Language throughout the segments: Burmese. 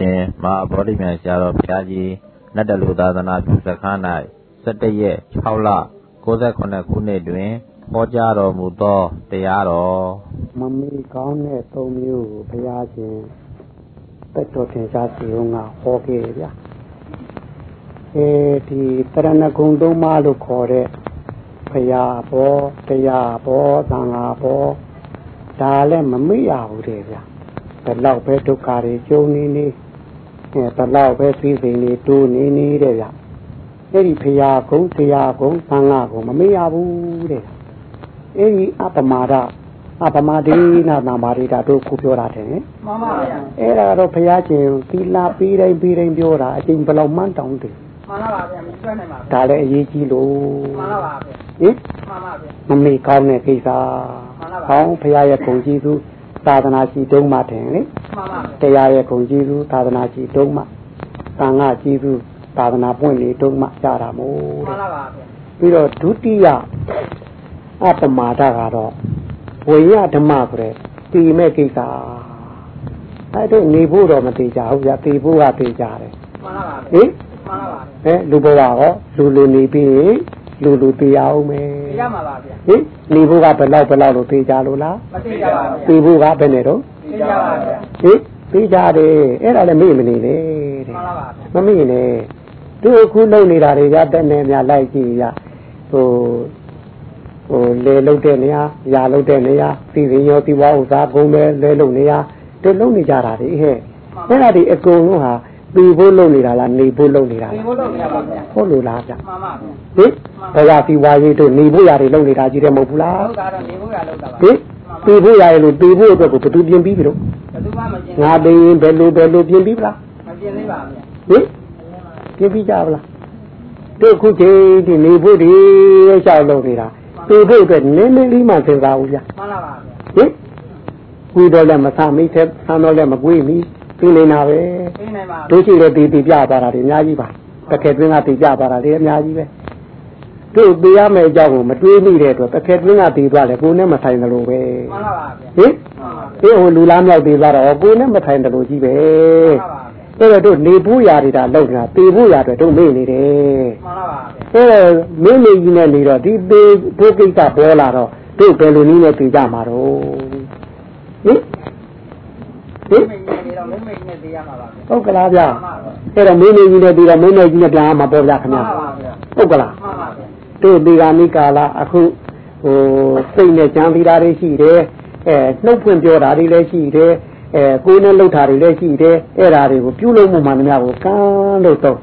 ရှင်မဟာဗောဓိမြန်ဆရာတော်ဘုရားကြီးနတ်တလူသာသနာပြုစခန်း၌17ရက်6လ68ခုနှစ်တွင်ဟောကြားတော်မူသောတရားတော်မမီကောင်းတဲ့သုံးမျိုးကိုဘုရားရှင်တက်တော်သင်္ချာစီုံကဟောခဲ့ဗျာအဲဒီတရဏဂုံသုံးပါးလို့ခေါ်တဲ့ဘုရားဘောတရားဘောသံဃာဘောဒါလည်းမမေ့ရဘူးတဲ့ဗျာဘယ်တော့ပဲဒုက္ခတွေကြုံနေနေ အဲဘယ်တော့ပဲသိစိန်တွေတိုးနေနေတဲ့ဗျအဲ့ဒီဖရာကုံတရားကုံသံဃာကုံမမေ့ရဘူးတဲ့အဲ့ဒီအပမာဒအပမာဒေနာနာမာရိတာတို့ခုပြောတာတယ်မှန်ပါဗျာအဲ့ဒါတော့ဘုရားရှင်သီလာပြီးတိုင်းပြီးတိုင်းပြောတာအချိန်ဘယ်လောက်မှန်းတောင်းတယ်မှန်ပါဗျာမပြောနိုင်ပါဘူးဒါလည်းအရေးကြီးလို့မှန်ပါဗျာဟင်မှန်ပါဗျာမမေ့ကောင်းတဲ့ကိစ္စမှန်ပါဗျာဟောင်းဘုရားရဲ့ဂုဏ်ကြီးသူ သာသနာရှိတုံးမှထင်လေမှန်ပါတရားရဲ့ဂုဏ်ကြီးသူသာသနာရှိတုံးမှသံဃာကြီးသူသာသနာပွင့်နေတုံးမှကြတာမို့မှန်ပါပါပြီးတော့ဒုတိယအပမာဒကတော့ဝိညာဓမ္မဆိုတဲ့တည်မဲ့ကိစ္စအဲ့ဒါနေဖို့တော့မသေးကြဘူးဗျာတည်ဖို့ကသေးကြတယ်မှန်ပါပါဟင်မှန်ပါပါအဲလူဘဝရောလူလူနေပြီး လူလူသေးအောင်မယ်သေးရမှာပါဗျာဟင်နေဖို့ကဘယ်လောက်ဘယ်လောက်လို့သေးကြလို့လားမသေးကြပါဘူးသေဖို့ကဘယ်နဲ့တော့သေးကြပါဗျာဟင်သေးကြတယ်အဲ့ဒါလည်းမေ့မနေနဲ့တဲ့မှန်ပါပါမမေ့နဲ့သူအခုလုံနေတာတွေကတက်နေများလိုက်ကြည့်ရဟိုဟိုလေလုတ်တဲ့နေရာရာလုတ်တဲ့နေရာစီစဉ်ရောစီဝါဥစားကုန်းပဲလဲလုတ်နေရာတို့လုံနေကြတာဒီဟဲ့အဲ့ဒါဒီအကုန်လုံးဟာ ပြီးဖို့လုပ်နေတာလားနေဖို့လုပ်နေတာလားနေဖို့လုပ်နေတာပါဗျာဟုတ်လို့လားဗျာမှန်ပါဗျာဟင်ဘဝစီဝါရေးတို့နေဖို့ရတယ်လုပ်နေတာကြီးတယ်မဟုတ်ဘူးလားဟုတ်တာတော့နေဖို့ရလုပ်တာပါဟင်ပြီးဖို့ရတယ်လို့ပြီးဖို့အတွက်ကိုဘယ်သူပြင်ပြီးပြီလို့ဘယ်သူမှမပြင်ငါသိရင်ဘယ်လိုဘယ်လိုပြင်ပြီးပလားမပြင်သေးပါဗျာဟင်ပြင်ပြီးကြပါလားတို့ခုချိန်ဒီနေဖို့ဒီရှောက်လုပ်နေတာပြီးဖို့အတွက်နည်းနည်းလေးမှစဉ်းစားဦးဗျာမှန်ပါပါဟင်ကူတော့လည်းမဆမိသေးဆန်းတော့လည်းမကွေးမီ ပြီးနေတာပဲပြီးနေပါတို့ရှိတဲ့တီတီပြသွားတာတွေအများကြီးပါတစ်ခဲတွင်းကတီပြသွားတာတွေအများကြီးပဲတို့သိရမယ့်အကြောင်းကိုမတွေးမိတဲ့အတွက်တစ်ခဲတွင်းကတီသွားတယ်ကိုယ်နဲ့မဆိုင်တယ်လို့ပဲမှန်ပါပါဟင်အေးဟိုလူလားမြောက်တီသွားတော့ကိုယ်နဲ့မဆိုင်တယ်လို့ကြီးပဲမှန်ပါပါအဲ့တော့တို့နေဖို့ရာတွေဒါလောက်နေတာတေဖို့ရာတွေတို့မေ့နေတယ်မှန်ပါပါအဲ့တော့မင်းနေကြီးနဲ့နေတော့ဒီတေဖို့ကိစ္စပေါ်လာတော့တို့ဘယ်လိုနည်းနဲ့ပြေကြမှာတော့ဟင် ဟင်ဟုတ်ကလားဗျအဲ့တော့မင်းနေကြီးနဲ့ပြီးတော့မင်းနေကြီးနဲ့ပြန်အောင်မပေါ်ကြခင်ဗျဟုတ်ကလားတို့ဒီကနေ့ကာလအခုဟိုစိတ်နဲ့ကြံပြီးတာတွေရှိတယ်အဲနှုတ်ဖွင့်ပြောတာတွေလည်းရှိတယ်အဲကိုယ်နဲ့လှုပ်တာတွေလည်းရှိတယ်အဲ့ဒါတွေကိုပြုလုပ်မှုမှန်သမျှကိုကန်းလို့တော့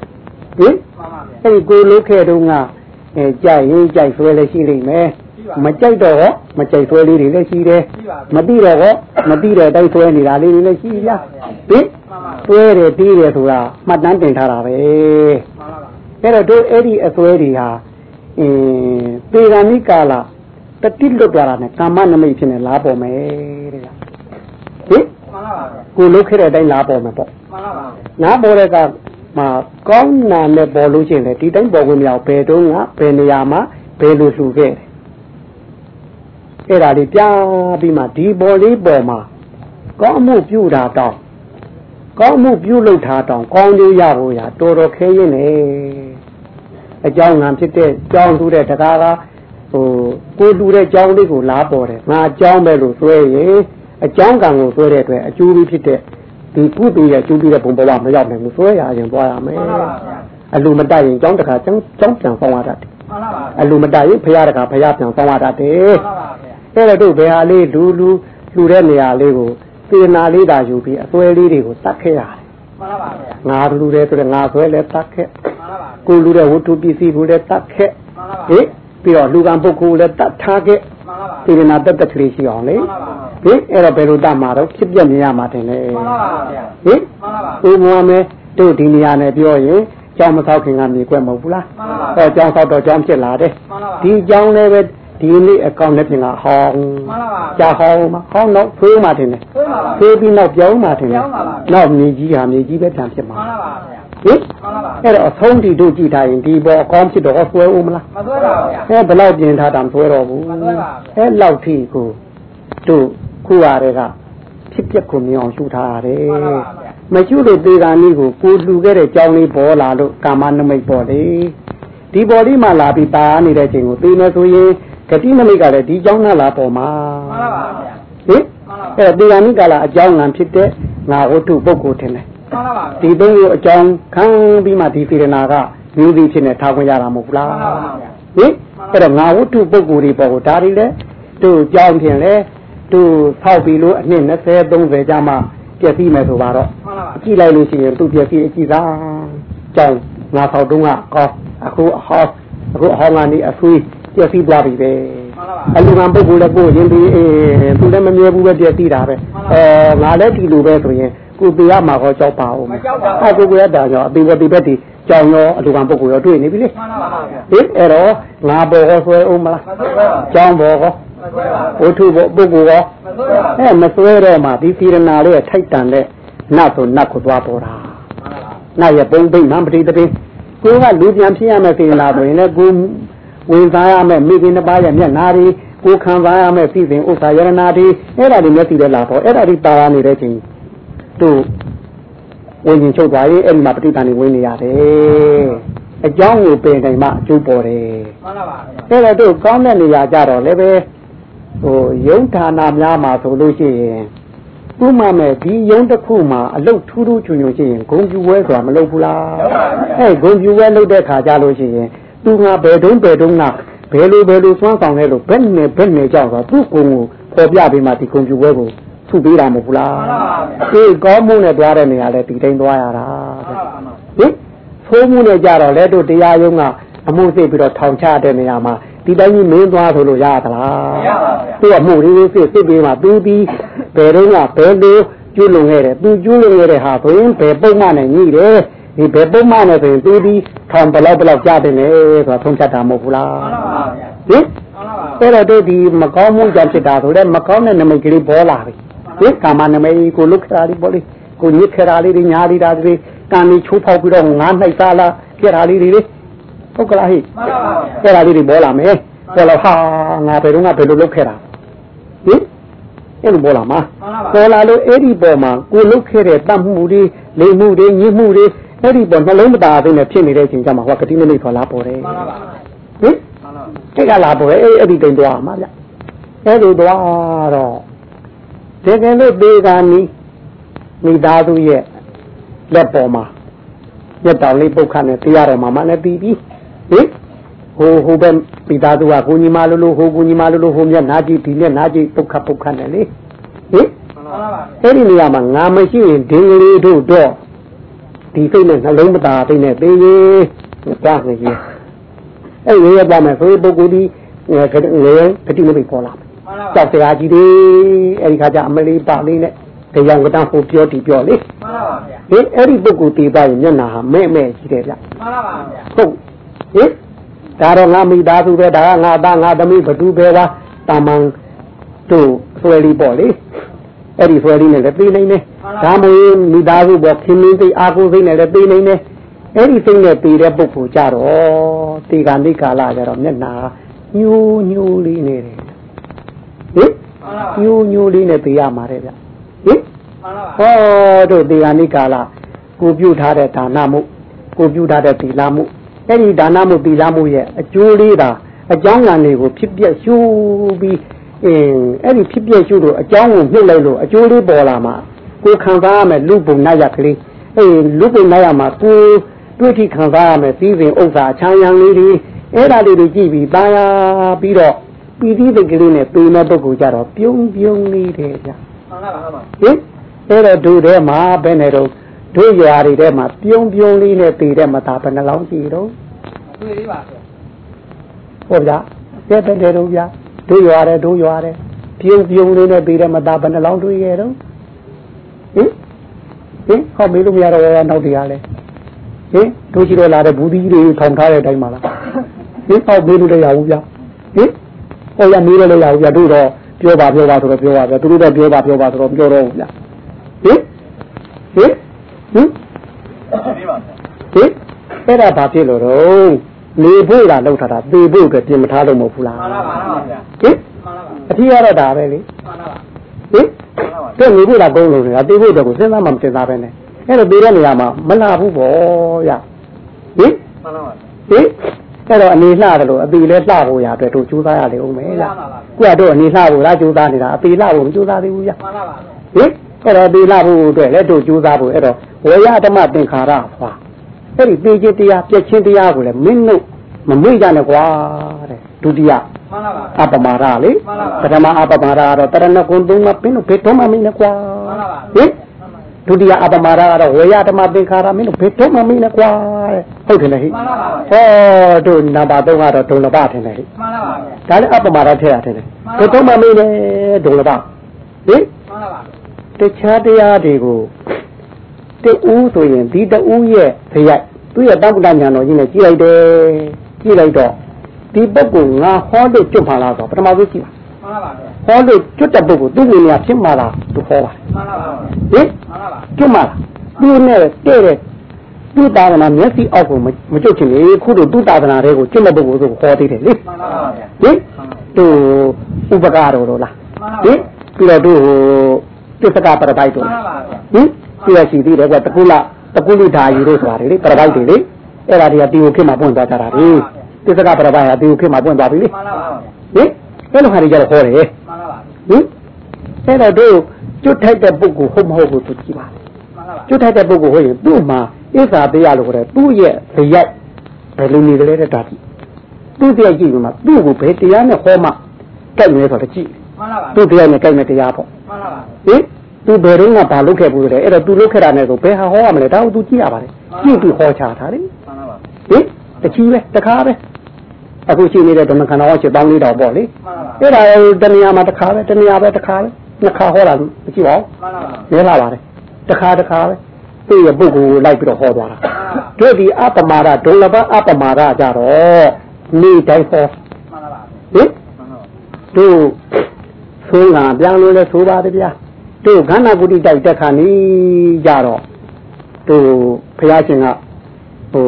ဟင်အဲ့ဒီကိုယ်လုပ်ခဲ့တော့ကအဲကြိုက်ရင်ကြိုက်ဆွဲလည်းရှိလိမ့်မယ် မကြိုက်တော့ဟောမကြိုက်ဆွဲလေးတွေလည်းရှိတယ်မတိတော့ဟောမတိတဲ့အတိုင်းဆွဲနေတာလေးတွေလည်းရှိရဟင်ဆွဲတယ်တီးတယ်ဆိုတာမှတ်တမ်းတင်ထားတာပဲအဲ့တော့တို့အဲ့ဒီအဆွဲတွေဟာအင်းပေဂာမိကာလတတိလွတ်သွားတာနဲ့ကာမနမိတ်ဖြစ်နေလားပေါ်မယ်တဲ့ဟင်ကိုလုတ်ခဲ့တဲ့အတိုင်းလားပေါ်မယ်ပေါ့မှန်ပါပါနားပေါ်တဲ့ကမှာကောင်းနာနဲ့ပေါ်လို့ရှိရင်လေဒီတိုင်းပေါ်ဝင်မြောက်ဘယ်တုန်းကဘယ်နေရာမှာဘယ်လိုလှူခဲ့တယ် အဲ့ဒါလေးပြပြီးမှဒီပေါ်လေးပေါ်မှာကောင်းမှုပြုတာတောင်းကောင်းမှုပြုလုပ်တာတောင်းကောင်းကျိုးရဖို့ရတော်တော်ခဲရင်လေအကြောင်းငံဖြစ်တဲ့ကြောင်းထူတဲ့တကားကဟိုကိုတူတဲ့ကြောင်းလေးကိုလားပေါ်တယ်ငါအကြောင်းပဲလို့ဆွဲရင်အကြောင်းကံကိုဆွဲတဲ့အတွက်အကျိုးပြီးဖြစ်တဲ့ဒီကုသိုလ်ရဲ့အကျိုးပြီးတဲ့ဘုံဘဝမရောက်နိုင်ဘူးဆွဲရရင်သွားရမယ်အလူမတက်ရင်ကြောင်းတခါကြောင်းကြောင်းပြန်ဆောင်ရတတ်တယ်အလူမတက်ရင်ဖရာတခါဖရာပြန်ဆောင်ရတတ်တယ် အဲ့တော့တို့ဘယ်ဟာလေးလူလူလူတဲ့နေရာလေးကိုစေနာလေးသာယူပြီးအစွဲလေးတွေကိုတတ်ခဲ့ရတယ်မှန်ပါပါဗျာငါလူတဲ့ဆိုတော့ငါဆွဲလဲတတ်ခဲ့မှန်ပါပါကိုလူတဲ့ဝတ္ထုပစ္စည်းကိုလည်းတတ်ခဲ့မှန်ပါပါဟင်ပြီးတော့လူကံပုဂ္ဂိုလ်လည်းတတ်ထားခဲ့မှန်ပါပါစေနာတတ်တတ်ကလေးရှိအောင်လေမှန်ပါပါဟင်အဲ့တော့ဘယ်လိုတတ်မှာတော့ဖြစ်ပြမြင်ရမှာတင်လေမှန်ပါပါဗျာဟင်မှန်ပါပါကိုမွားမဲတို့ဒီနေရာနဲ့ပြောရင်ကျောင်းမဆောက်ခင်ကမြေကွက်မဟုတ်ဘူးလားမှန်ပါပါအဲကျောင်းဆောက်တော့ကျောင်းဖြစ်လာတယ်မှန်ပါပါဒီကျောင်းလည်းပဲ ဒီနေ့အကောင်နဲ့ပြင်ကဟောင်းမှန်ပါပါကြာဟောင်းမှာဟောင်းတော့ဖေးမှတင်တယ်ဖေးပါပါဖေးပြီးနောက်ပြောင်းမှတင်တယ်နောက်မြေကြီးဟာမြေကြီးပဲပြန်ဖြစ်မှာမှန်ပါပါဟင်အဲ့တော့အဆုံးတီတို့ကြည့်ထားရင်ဒီပေါ်အကောင်းဖြစ်တော့ဆွဲဦးမလားမဆွဲပါဘူးအဲဘယ်လောက်ပြင်ထားတာမဆွဲတော့ဘူးမဆွဲပါဘူးအဲလောက်ထိကိုတို့ခုရတဲ့ကဖြစ်ပျက်ကိုမြင်အောင်ရှုထားရတယ်ဟမကျွလို့သေတာနည်းကိုကိုလှူခဲ့တဲ့ကြောင်းလေးပေါ်လာလို့ကာမနမိတ်ပေါ်လေဒီပေါ်လေးမှလာပြီးตาနေတဲ့ချိန်ကိုသေမယ်ဆိုရင် ဂတိနမိတ်ကလည်းဒီကြောင်းနဲ့လာပေါ်မှာမှန်ပါပါဗျာဟင်အဲ့သေတာနည်းကလာအကြောင်းငံဖြစ်တဲ့ငါဝတ္ထုပုဂ္ဂိုလ်ထင်တယ်မှန်ပါပါဒီသုံးကိုအကြောင်းခံပြီးမှဒီစေရနာကမျိုးစီဖြစ်နေထားခွင့်ရတာမဟုတ်ဘူးလားမှန်ပါပါဗျာဟင်အဲ့တော့ငါဝတ္ထုပုဂ္ဂိုလ်တွေပေါ်ကိုဒါတွေလေသူ့ကြောင်းဖြင့်လေသူဖောက်ပြီးလို့အနှစ်20 30ကြာမှပြည့်စည်မယ်ဆိုပါတော့မှန်ပါပါကြည့်လိုက်လို့ရှိရင်သူ့ပြည့်စည်အကြည့်သာကြောင်းငါဖောက်တုံးကကောအခုအဟောအခုအဟောင်းကနေအဆွေး ပြည့်စည်သွားပြီပဲအလူကံပုဂ္ဂိုလ်လည်းကိုယ်ရင်ဒီအေးသူလည်းမမြဲဘူးပဲပြည့်စည်တာပဲအဲငါလည်းဒီလိုပဲဆိုရင်ကိုတေရမှာဟောကြောက်ပါဦးမယ်အဲကိုကိုရတာကြောင့်အပေဝတိဘက်ဒီကြောင်ရောအလူကံပုဂ္ဂိုလ်ရောတွေ့နေပြီလေဟင်အဲ့တော့ငါဘောဟောဆွဲဦးမလားကြောင်ဘောဟောဝတ္ထုဘောပုဂ္ဂိုလ်ရောအဲမဆွဲတော့မှဒီသီရနာလေးထိုက်တန်တဲ့နတ်ဆိုနတ်ကိုသွားပေါ်တာနတ်ရဲ့ပုံပိမှန်ပတိတပိကိုကလူပြန်ဖြစ်ရမယ်သီရနာဆိုရင်လည်းကို ဝင်စားရမယ်မိခင်တစ်ပါးရဲ့မျက်နာတွေကိုခံစားရမယ်စီစဉ်ဥစ္စာယရနာတွေအဲ့ဒါတွေမျက်စိနဲ့လာတော့အဲ့ဒါတွေပါရနေတဲ့ချိန်တို့ဝิญဉ်ချုပ်သွားရင်အဲ့ဒီမှာပဋိသန္ဓေဝင်နေရတယ်အကြောင်းကိုပင်တိုင်းမှအကျိုးပေါ်တယ်မှန်ပါပါအဲ့တော့တို့ကောင်းတဲ့နေရာကြတော့လည်းပဲဟိုယုံဌာနများမှာဆိုလို့ရှိရင်ဥမာမဲ့ဒီယုံတစ်ခုမှာအလုတ်ထူးထူးချွန်ချွန်ရှိရင်ဂုံပြူဝဲဆိုတာမလုပ်ဘူးလားအဲဂုံပြူဝဲလုပ်တဲ့ခါကြလို့ရှိရင် သူငါဘယ်တုံးဘယ်တုံးကဘယ်လိုဘယ်လိုစွမ်းဆောင်လဲလို့ဘယ်နဲ့ဘယ်နဲ့ကြောက်တော့သူ့ကိုယ်ကိုပေါ်ပြပေးမှဒီဂုံပြူဝဲကိုထုပေးတာမဟုတ်ဘူးလားဒီကောင်းမှုနဲ့တွားတဲ့နေရာလဲဒီတိုင်းတွားရတာဟင်ဖိုးမှုနဲ့ကြတော့လဲတို့တရားရုံးကအမှုသိပြီးတော့ထောင်ချတဲ့နေရာမှာဒီတိုင်းကြီးမင်းသွားဆိုလို့ရသလားမရပါဘူးသူကမှုလေးလေးစစ်စစ်ပေးမှသူပြီးဘယ်တော့ကဘယ်လိုကျွလွန်ခဲ့တယ်သူကျွလွန်ခဲ့တဲ့ဟာဆိုရင်ဘယ်ပုံမှန်နဲ့ညှိတယ်ဒီဘယ်ပုံမှန်နဲ့ဆိုရင်သူပြီး ထောင်ဘလောက်ဘလောက်ကြားတယ်လေဆိုတာသုံးချက်တာမဟုတ်ဘူးလားမှန်ပါဗျာဟင်အဲ့တော့တို့ဒီမကောင်းမှုကြောင့်ဖြစ်တာဆိုတော့မကောင်းတဲ့နမိတ်ကလေးပေါ်လာပြီဟင်ကာမနမိတ်ကိုလုခရာလေးပေါ်လေးကိုညစ်ခရာလေးတွေညာလေးတာတွေကံလေးချိုးဖောက်ပြီးတော့ငါးနှိုက်သားလားပြက်တာလေးတွေလေဟုတ်ကလားဟိမှန်ပါပါအဲ့ဒါလေးတွေပေါ်လာမယ်ပေါ်လာဟာငါဘယ်တော့မှဘယ်လိုလုပ်ခဲ့တာဟင်အဲ့လိုပေါ်လာမှာပေါ်လာလို့အဲ့ဒီပေါ်မှာကိုလုခဲ့တဲ့တတ်မှုတွေလိမ်မှုတွေညစ်မှုတွေ အဲ့ဒီပေါ်နှလုံးမသားသိနေဖြစ်နေတဲ့အချိန်ကျမှဟောကတိမနိဖော်လာပေါ်တယ်မှန်ပါပါဟင်တိတ်ကလာပေါ်တယ်အဲ့အဲ့ဒီတိမ်သွားမှာဗျအဲ့ဒီသွားတော့တကယ်လို့ဒေဂာနီမိသားစုရဲ့လက်ပေါ်မှာရက်တောင်လေးပုတ်ခနဲ့တရားတော်မှာမနဲ့ပြီးပြီဟင်ဟိုဟိုဘက်မိသားစုကကိုညီမလိုလိုဟိုကိုညီမလိုလိုဟိုမျက်နာကြည့်ဒီမျက်နာကြည့်ပုတ်ခပုတ်ခနဲ့လေဟင်အဲ့ဒီနေရာမှာငါမရှိရင်ဒင်းကလေးတို့တော့ ဒီစိတ်နဲ့နှလုံးမသားသိနဲ့သေးရေးကြားနေရင်အဲ့ဒီရပါမယ်ဆိုပုဂ္ဂိုလ်ဒီငယ်ငယ်ဂတိမပိပေါ်လာမယ်ကြောက်တရားကြီးတွေအဲ့ဒီခါကျအမလေးပါလေးနဲ့တရားကတန်းဟိုပြောတီပြောလေမှန်ပါပါဗျာဟင်အဲ့ဒီပုဂ္ဂိုလ်တည်ပါရင်မျက်နာဟာမဲ့မဲ့ရှိတယ်ဗျမှန်ပါပါဗျာဟုတ်ဟင်ဒါတော့ငါမိသားစုပဲဒါကငါသားငါသမီးဘသူပဲလားတာမန်တို့ဆွဲလီပေါ့လေ အဲ့ဒီဆွဲလီနဲ့လည်းပြေးနိုင်တယ်ဒါမှမဟုတ်မိသားစုပေါ့ခင်မင်းသိအာကိုသိနဲ့လည်းပြေးနိုင်တယ်အဲ့ဒီစိတ်နဲ့ပြေးတဲ့ပုဂ္ဂိုလ်ကြတော့တေကာနိကာလကြတော့မျက်နာညူးညူးလေးနေတယ်ဟင်ညူးညူးလေးနဲ့ပြေးရမှာတဲ့ဗျဟင်ဟောတို့တေကာနိကာလကိုပြုထားတဲ့ဒါနမှုကိုပြုထားတဲ့သီလမှုအဲ့ဒီဒါနမှုသီလမှုရဲ့အကျိုးလေးတာအကြောင်းငံတွေကိုဖြစ်ပြရှုပြီး အင်းအဲ့ဒီဖြစ်ပျက်ရှုလို့အကြောင်းကိုနှုတ်လိုက်လို့အကျိုးလေးပေါ်လာမှာကိုခံစားရမယ်လူပုံနာရကလေးအေးလူပုံနာရမှာကိုတွေ့ထိခံစားရမယ်ပြီးစဉ်ဥစ္စာချမ်းရံလေးတွေအဲ့ဒါလေးတွေကြည့်ပြီးပါရပြီးတော့ပီတိတိတ်ကလေးနဲ့ပေမဲ့ပုဂ္ဂိုလ်ကြတော့ပြုံးပြုံးလေးတယ်ဗျာမှန်ပါပါမှန်ပါဟင်အဲ့တော့တို့ထဲမှာဘယ်နဲ့တော့တို့ရွာတွေထဲမှာပြုံးပြုံးလေးနဲ့ပေတဲ့မသာဘယ်နှလောင်းကြည့်တော့တွေ့ပါဗျာဟုတ်ဗျာတဲ့တဲ့တော့ဗျာ တို့ရွာတယ်တို့ရွာတယ်ပြုံးပြုံးလေးနဲ့ပေတဲ့မသားဘယ်နှလောင်းတွေ့ရဲ့တော့ဟင်ဟင်ဟောမေးလို့မရတော့ရနောက်တရားလဲဟင်တို့ရှိတော့လာတဲ့ဘူးဒီတွေထောင်ထားတဲ့အတိုင်းပါလားဟင်ဟောမေးလို့လည်းရဘူးဗျာဟင်ဟောရမေးလို့လည်းရဘူးဗျာတို့တော့ပြောပါပြောပါဆိုတော့ပြောပါဗျာသူတို့တော့ပြောပါပြောပါဆိုတော့ပြောတော့ဗျာဟင်ဟင်ဟင်ဟင်အဲ့ဒါဘာဖြစ်လို့တော့ နေဖို့လားလောက်ထားတာသေဖို့အတွက်ပြင်မထားလို့မဟုတ်ဘူးလားမှန်ပါပါဗျာဟင်အထီးရတော့ဒါပဲလေမှန်ပါပါဟင်တဲ့နေဖို့လားကုန်းလို့နေတာသေဖို့အတွက်ကိုစဉ်းစားမှမစဉ်းစားပဲနဲ့အဲ့တော့ပြီးတဲ့နေရာမှာမလှဘူးပေါ့ရဟင်မှန်ပါပါဟင်အဲ့တော့အနေလှတယ်လို့အပီလဲလှဖို့ရအတွက်တို့ကြိုးစားရလေဦးမယ်လားခုကတော့အနေလှဖို့လားကြိုးစားနေတာအပီလှဖို့မကြိုးစားသေးဘူးရမှန်ပါပါဟင်အဲ့တော့ဒီလာဖို့အတွက်လည်းတို့ကြိုးစားဖို့အဲ့တော့ဝေယဓမ္မသင်္ခါရဟွာအဲ့ဒီသိချင်းတရားပြည့်ချင်းတရားကိုလည်းမင်းတို့ မမေ့ကြနဲ့ကွာတဲ့ဒုတိယမှန်ပါပါအပမာဒလေပထမအပမာဒကတော့တရဏဂုံသုံးပါပင်တို့ဘယ်တော့မှမင်းနဲ့ကွာဟင်ဒုတိယအပမာဒကတော့ဝေယဓမ္မသင်္ခါရမင်းတို့ဘယ်တော့မှမင်းနဲ့ကွာတဲ့ဟုတ်တယ်လေဟိမှန်ပါပါဟောတို့နံပါတ်3ကတော့ဒုံလဘထင်တယ်ဟိမှန်ပါပါဒါလည်းအပမာဒထည့်ရတယ်လေဘယ်တော့မှမင်းနဲ့ဒုံလဘဟင်မှန်ပါပါတခြားတရားတွေကိုတူးဆိုရင်ဒီတူးရဲ့ဇယက်သူ့ရဲ့တောက်ပတညာတော်ကြီးနဲ့ကြည့်လိုက်တယ် ကြည့်လိုက်တော့ဒီပုဂ္ဂိုလ်ငါဟောလို့ကျွတ်ပါလားဆိုပထမဆုံးကြည့်ပါမှန်ပါပါဟောလို့ကျွတ်တဲ့ပုဂ္ဂိုလ်သူ့ဝင်နေဖြစ်မှာလားသူဟောပါမှန်ပါပါဟင်မှန်ပါပါကျွတ်မှာလားသူနဲ့တဲ့တဲ့သူ့သာသနာမျက်စိအောက်ကိုမကျွတ်ချင်လေခုတို့သူ့သာသနာတွေကိုကျွတ်တဲ့ပုဂ္ဂိုလ်ဆိုဟောသေးတယ်လေမှန်ပါပါဟင်သူဥပကာတော်လို့လားမှန်ပါဟင်ပြီးတော့သူဟိုသစ္စကပရပိုက်တို့မှန်ပါပါဟင်ပြရရှိသေးတယ်ကွတကုလတကုလိဓာယူတို့ဆိုတာလေပရပိုက်တွေလေအဲ့ဒါတွေကတီကိုခေတ်မှာပွင့်သွားကြတာလေ သစ္စကပရပိုက်ကတီကိုခေတ်မှာပွင့်သွားပြီလေမှန်ပါပါဟင်အဲ့လိုဟာတွေကြတော့ဟောတယ်ဟင်မှန်ပါပါအဲ့တော့တို့ကျွတ်ထိုက်တဲ့ပုဂ္ဂိုလ်ဟုတ်မဟုတ်ကိုသူကြည့်ပါမှန်ပါပါကျွတ်ထိုက်တဲ့ပုဂ္ဂိုလ်ဟုတ်ရင်သူ့မှာဣစ္ဆာတရားလို့ခေါ်တယ်သူ့ရဲ့ဇယက်ဘယ်လိုနေကြလဲတဲ့တာကြည့်သူ့တရားကြည့်ပြီးမှသူ့ကိုဘယ်တရားနဲ့ဟောမှကြိုက်မလဲဆိုတော့ကြည့်မှန်ပါပါသူ့တရားနဲ့ကြိုက်မဲ့တရားပေါ့မှန်ပါပါဟင်သူဘယ်တော့မှဘာလုပ်ခဲ့ဘူးလဲအဲ့တော့သူလုပ်ခဲ့တာနဲ့ဆိုဘယ်ဟာဟောရမလဲဒါကိုသူကြည့်ရပါလေကြည့်ပြီးဟောချတာလေမှန်ပါပါဟင်တချီပဲတခါပဲ အခုရှိနေတဲ့ဓမ္မခန္ဓာဟောချက်ပေါင်းလေးတောင်ပေါ့လေမှန်ပါပါအဲ့ဒါတဏှာမှာတခါပဲတဏှာပဲတခါပဲနှစ်ခါဟောတာမကြည့်ပါဘူးမှန်ပါပါနဲလာပါတယ်တခါတခါပဲသူ့ရဲ့ပုဂ္ဂိုလ်ကိုလိုက်ပြီးတော့ဟောသွားတာတို့ဒီအပမာဒဒုလဘအပမာဒကြတော့နေတိုင်းဟောမှန်ပါပါဟင်မှန်ပါပါတို့သုံးကပြန်လို့လဲဆိုပါတယ်ဗျာတို့ခန္ဓာကုတိတိုက်တက်ခါနီးကြတော့တို့ဘုရားရှင်ကဟို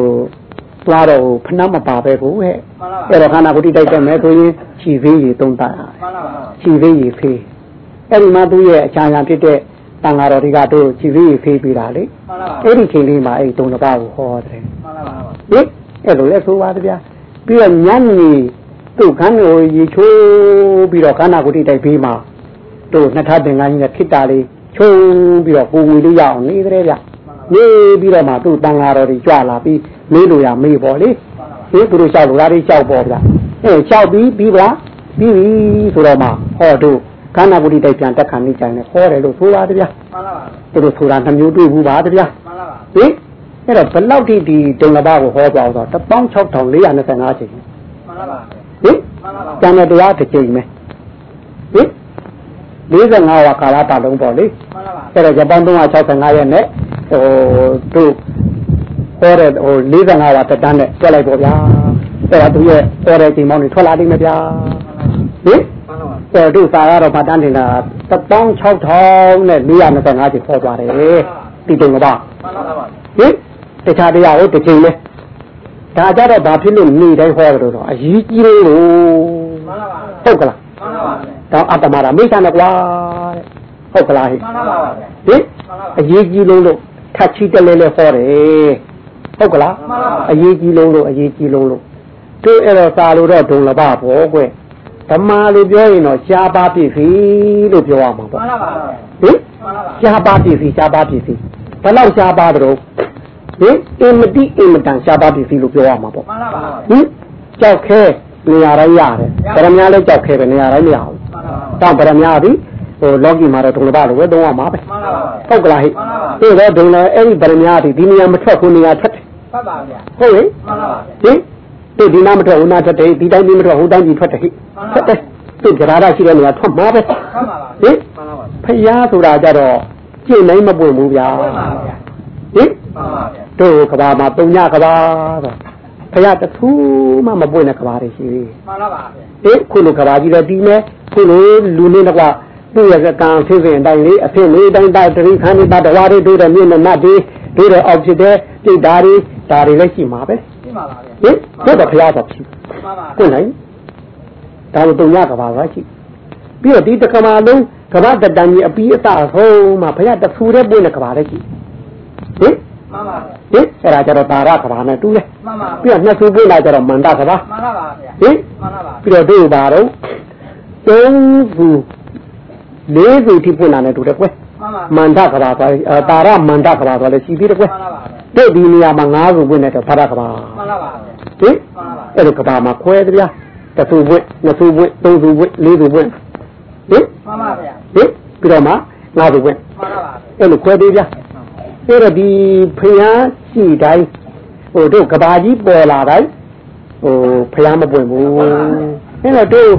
သွားတော့ဖနှမပါပဲကိုဟဲ့မှန်ပါပါအဲ့တော့ခန္ဓာကုတိတိုက်တက်မယ်ဆိုရင်ခြီသေးကြီးသုံးတတ်ရတယ်မှန်ပါပါခြီသေးကြီးဖေးအဲ့ဒီမှာသူ့ရဲ့အချာညာဖြစ်တဲ့တန်ဃာတော်တွေကတို့ခြီသေးကြီးဖေးပြီးတာလေမှန်ပါပါအဲ့ဒီချိန်လေးမှာအဲ့ဒီသုံးတစ်ပါးကိုဟောတယ်မှန်ပါပါဟင်အဲ့လိုလဲဆိုပါတယ်ဗျာပြီးတော့ညနေသူ့ခန်းကိုရေချိုးပြီးတော့ခန္ဓာကိုယ်တိတိုက်ပြီးမှတို့နှစ်ထပ်တင်ကန်းကြီးနဲ့ခိတ္တာလေးချုံပြီးတော့ကိုယ်ငွေလေးရအောင်နေတယ်ဗျနေပြီးတော့မှသူ့တန်ဃာတော်တွေကြွလာပြီး မေးလို့ရမေးပေါ့လေဒီသူတို့လျှောက်လို့လားတွေလျှောက်ပေါ့ဗျာအဲလျှောက်ပြီးပြီးပါပြီးပြီဆိုတော့မှဟောတို့ခန္ဓာကိုယ်တိတိုက်ပြန်တက်ခံနေကြတယ်ဟောတယ်လို့ဆိုပါတယ်ဗျာမှန်ပါပါသူတို့ဆိုတာနှမျိုးတွေ့ဘူးပါတဗျာမှန်ပါပါဟင်အဲ့တော့ဘယ်လောက်ထိဒီဒုံလဘကိုဟောသွားတော့16425ချိန်မှန်ပါပါဟင်မှန်ပါပါကျန်တဲ့တရားတစ်ချိန်ပဲဟင်45ဝါကာလပတ်လုံးပေါ့လေမှန်ပါပါအဲ့တော့ဂျပန်365ရက်နဲ့ဟိုတို့ ဟောတဲ့ဟို45ဝါတက်တန်းနဲ့တွက်လိုက်ပေါ့ဗျာအဲ့ဒါသူရဲ့ဟောတဲ့ချိန်မောင်းတွေထွက်လာလိမ့်မယ်ဗျာဟင်မှန်ပါပါအဲ့တို့စာကတော့မှတ်တမ်းတင်တာ16425နဲ့425ချိန်ဟောသွားတယ်ဒီဒုံလဘမှန်ပါပါဟင်တခြားတရားကိုတစ်ချိန်လဲဒါကြတော့ဘာဖြစ်လို့နေတိုင်းဟောတယ်တော့အရေးကြီးလို့မှန်ပါပါဟုတ်ကလားမှန်ပါပါတော့အတ္တမရာမိစ္ဆာနဲ့ကွာတဲ့ဟုတ်ကလားဟိမှန်ပါပါဟင်အရေးကြီးလုံးလို့ထပ်ချီတက်လဲလဲဟောတယ် ဟုတ်ကလားအရေးကြီးလုံးလို့အရေးကြီးလုံးလို့တို့အဲ့တော့စာလို့တော့ဒုံလဘဘောကွဓမ္မလို့ပြောရင်တော့ရှားပါပြည့်ပြီလို့ပြောရမှာမှပေါ့န်ပါပါဟင်မှန်ပါပါရှားပါပြည့်ပြီရှားပါပြည့်ပြီဘယ်လောက်ရှားပါတော့ဟင်အင်မတိအင်မတန်ရှားပါပြည့်ပြီလို့ပြောရမှာပေါ့မှန်ပါပါဟင်ကြောက်ခဲနေရာတိုင်းရတယ်ဗရမများလည်းကြောက်ခဲပဲနေရာတိုင်းမရဘူးမှန်ပါပါတောင်းဗရမများပြီဟိုလောကီမှာတော့ဒုံလဘလိုပဲသုံးရမှာပဲမှန်ပါပါဟုတ်ကလားဟိဒီတော့ဒုံလည်းအဲ့ဒီဗရမများဒီဒီနေရာမထွက်ဘူးနေရာထွက်တယ် ဖတ်ပါဗျာဟုတ်ဟင်မှန်ပါပါဟင်ဒီဒီနာမထွက်ဘူးနာထွက်တယ်ဒီတိုင်းဒီမထွက်ဟိုတိုင်းဒီထွက်တယ်ဟိထွက်တယ်သူကြရာရရှိတဲ့နေရာထွက်မှာပဲဖတ်ပါပါဟင်မှန်ပါပါဖယားဆိုတာကြတော့ကျင့်နိုင်မပွင့်ဘူးဗျာမှန်ပါဗျာဟင်မှန်ပါဗျာတို့ကဘာမှာတုံညကဘာဆိုဖယားတခုမှမပွင့်တဲ့ကဘာတွေရှိသေးမှန်ပါပါဗျာဟင်ခုလိုကဘာကြီးလည်းပြီးမယ်ခုလိုလူနေတော့ကသူ့ရဲ့ကံဖြစ်စဉ်အတိုင်းလေးအဖြစ်လေးတိုင်းတာတတိခန်းနေတာတဝါတွေတို့တဲ့မြင့်နဲ့နတ်တွေ တို့တဲ့အောက်ဖြစ်တဲ့ပြိတ္တာတွေဒါတွေလည်းရှိမှာပဲရှင်းပါပါဗျာဟင်တို့တော့ဖယားတော့ရှိမှန်ပါကိုယ်နိုင်ဒါလိုတုံညကဘာကရှိပြီးတော့ဒီတက္ကမလုံးကဘာတတန်ကြီးအပြီးအစဆုံးမှာဘုရားတဆူတဲ့ပွင့်တဲ့ကဘာလည်းရှိဟဟင်မှန်ပါဗျာဟင်အဲ့ဒါကြတော့တာရကဘာနဲ့တူတယ်မှန်ပါပြီးတော့နှစ်စုပွင့်လာကြတော့မန္တကဘာမှန်ပါပါဗျာဟင်မှန်ပါပါပြီးတော့တို့ဘာတော့သုံးစုလေးစုထိပွင့်လာနဲ့တူတယ်ကွယ်မှန်ပါ မန္တကဘာသွားအဲတာရမန္တကဘာသွားလဲရှိသေးတယ်ကွယ်မှန်ပါပါတို့ဒီနေရာမှာငါးစုပွင့်တဲ့တော့ဘာရကဘာမှန်ပါပါဗျာဟင်အဲ့ဒီကဘာမှာခွဲတယ်ဗျာတစ်စုပွင့်နှစ်စုပွင့်သုံးစုပွင့်လေးစုပွင့်ဟင်မှန်ပါဗျာဟင်ပြီးတော့မှငါးစုပွင့်မှန်ပါပါအဲ့လိုခွဲသေးဗျာအဲ့တော့ဒီဖျားရှိတိုင်းဟိုတို့ကဘာကြီးပေါ်လာတိုင်းဟိုဖျားမပွင့်ဘူးအဲ့တော့တို့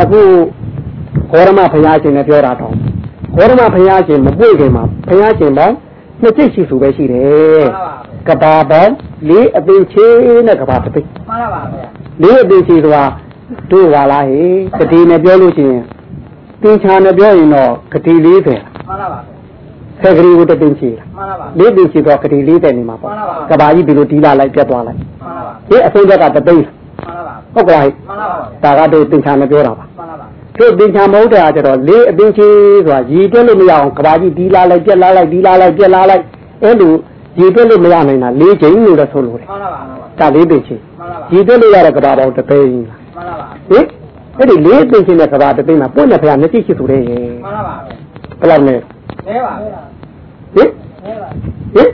အခုဂေါရမဖျားရှင်နဲ့ပြောတာတော့ ဂေါရမဖျားရှင်မပွင့်ခင်မှာဖျားရှင်ပေါင်းနှစ်ကျိတ်ရှိစုပဲရှိတယ်မှန်ပါပါကဘာပေါင်းလေးအပင်ချေနဲ့ကဘာတစ်ပိတ်မှန်ပါပါဗျာလေးအပင်ချေဆိုတာတို့ပါလားဟေကတိနဲ့ပြောလို့ရှိရင်တင်ချာနဲ့ပြောရင်တော့ကတိ40မှန်ပါပါဆယ်ကလေးကိုတစ်ပင်ချေလားမှန်ပါပါလေးပင်ချေတော့ကတိ40နေမှာပေါ့မှန်ပါပါကဘာကြီးဒီလိုတီးလာလိုက်ပြတ်သွားလိုက်မှန်ပါပါဒီအဆုံးချက်ကတသိန်းမှန်ပါပါဟုတ်ကလားဟဲ့မှန်ပါပါဒါကတို့တင်ချာနဲ့ပြောတာပါမှန်ပါပါ တို့တင်ချာမဟုတ်တဲ့အားကျတော့လေးအပင်ချေဆိုတာရည်တွက်လို့မရအောင်ကဘာကြီးတီးလာလိုက်ပြတ်လာလိုက်တီးလာလိုက်ပြတ်လာလိုက်အဲ့လိုရည်တွက်လို့မရနိုင်တာလေးချိန်လို့တော့ဆိုလို့တယ်မှန်ပါပါဒါလေးပင်ချေမှန်ပါပါရည်တွက်လို့ရတဲ့ကဘာပေါင်းတသိန်းမှန်ပါပါဟင်အဲ့ဒီလေးပင်ချင်းတဲ့ကဘာတသိန်းမှာပွင့်တဲ့ဖရာနှစ်ကြည့်ရှိသူတဲ့မှန်ပါပါဘယ်လောက်လဲနဲပါဗျာဟင်နဲပါဟင်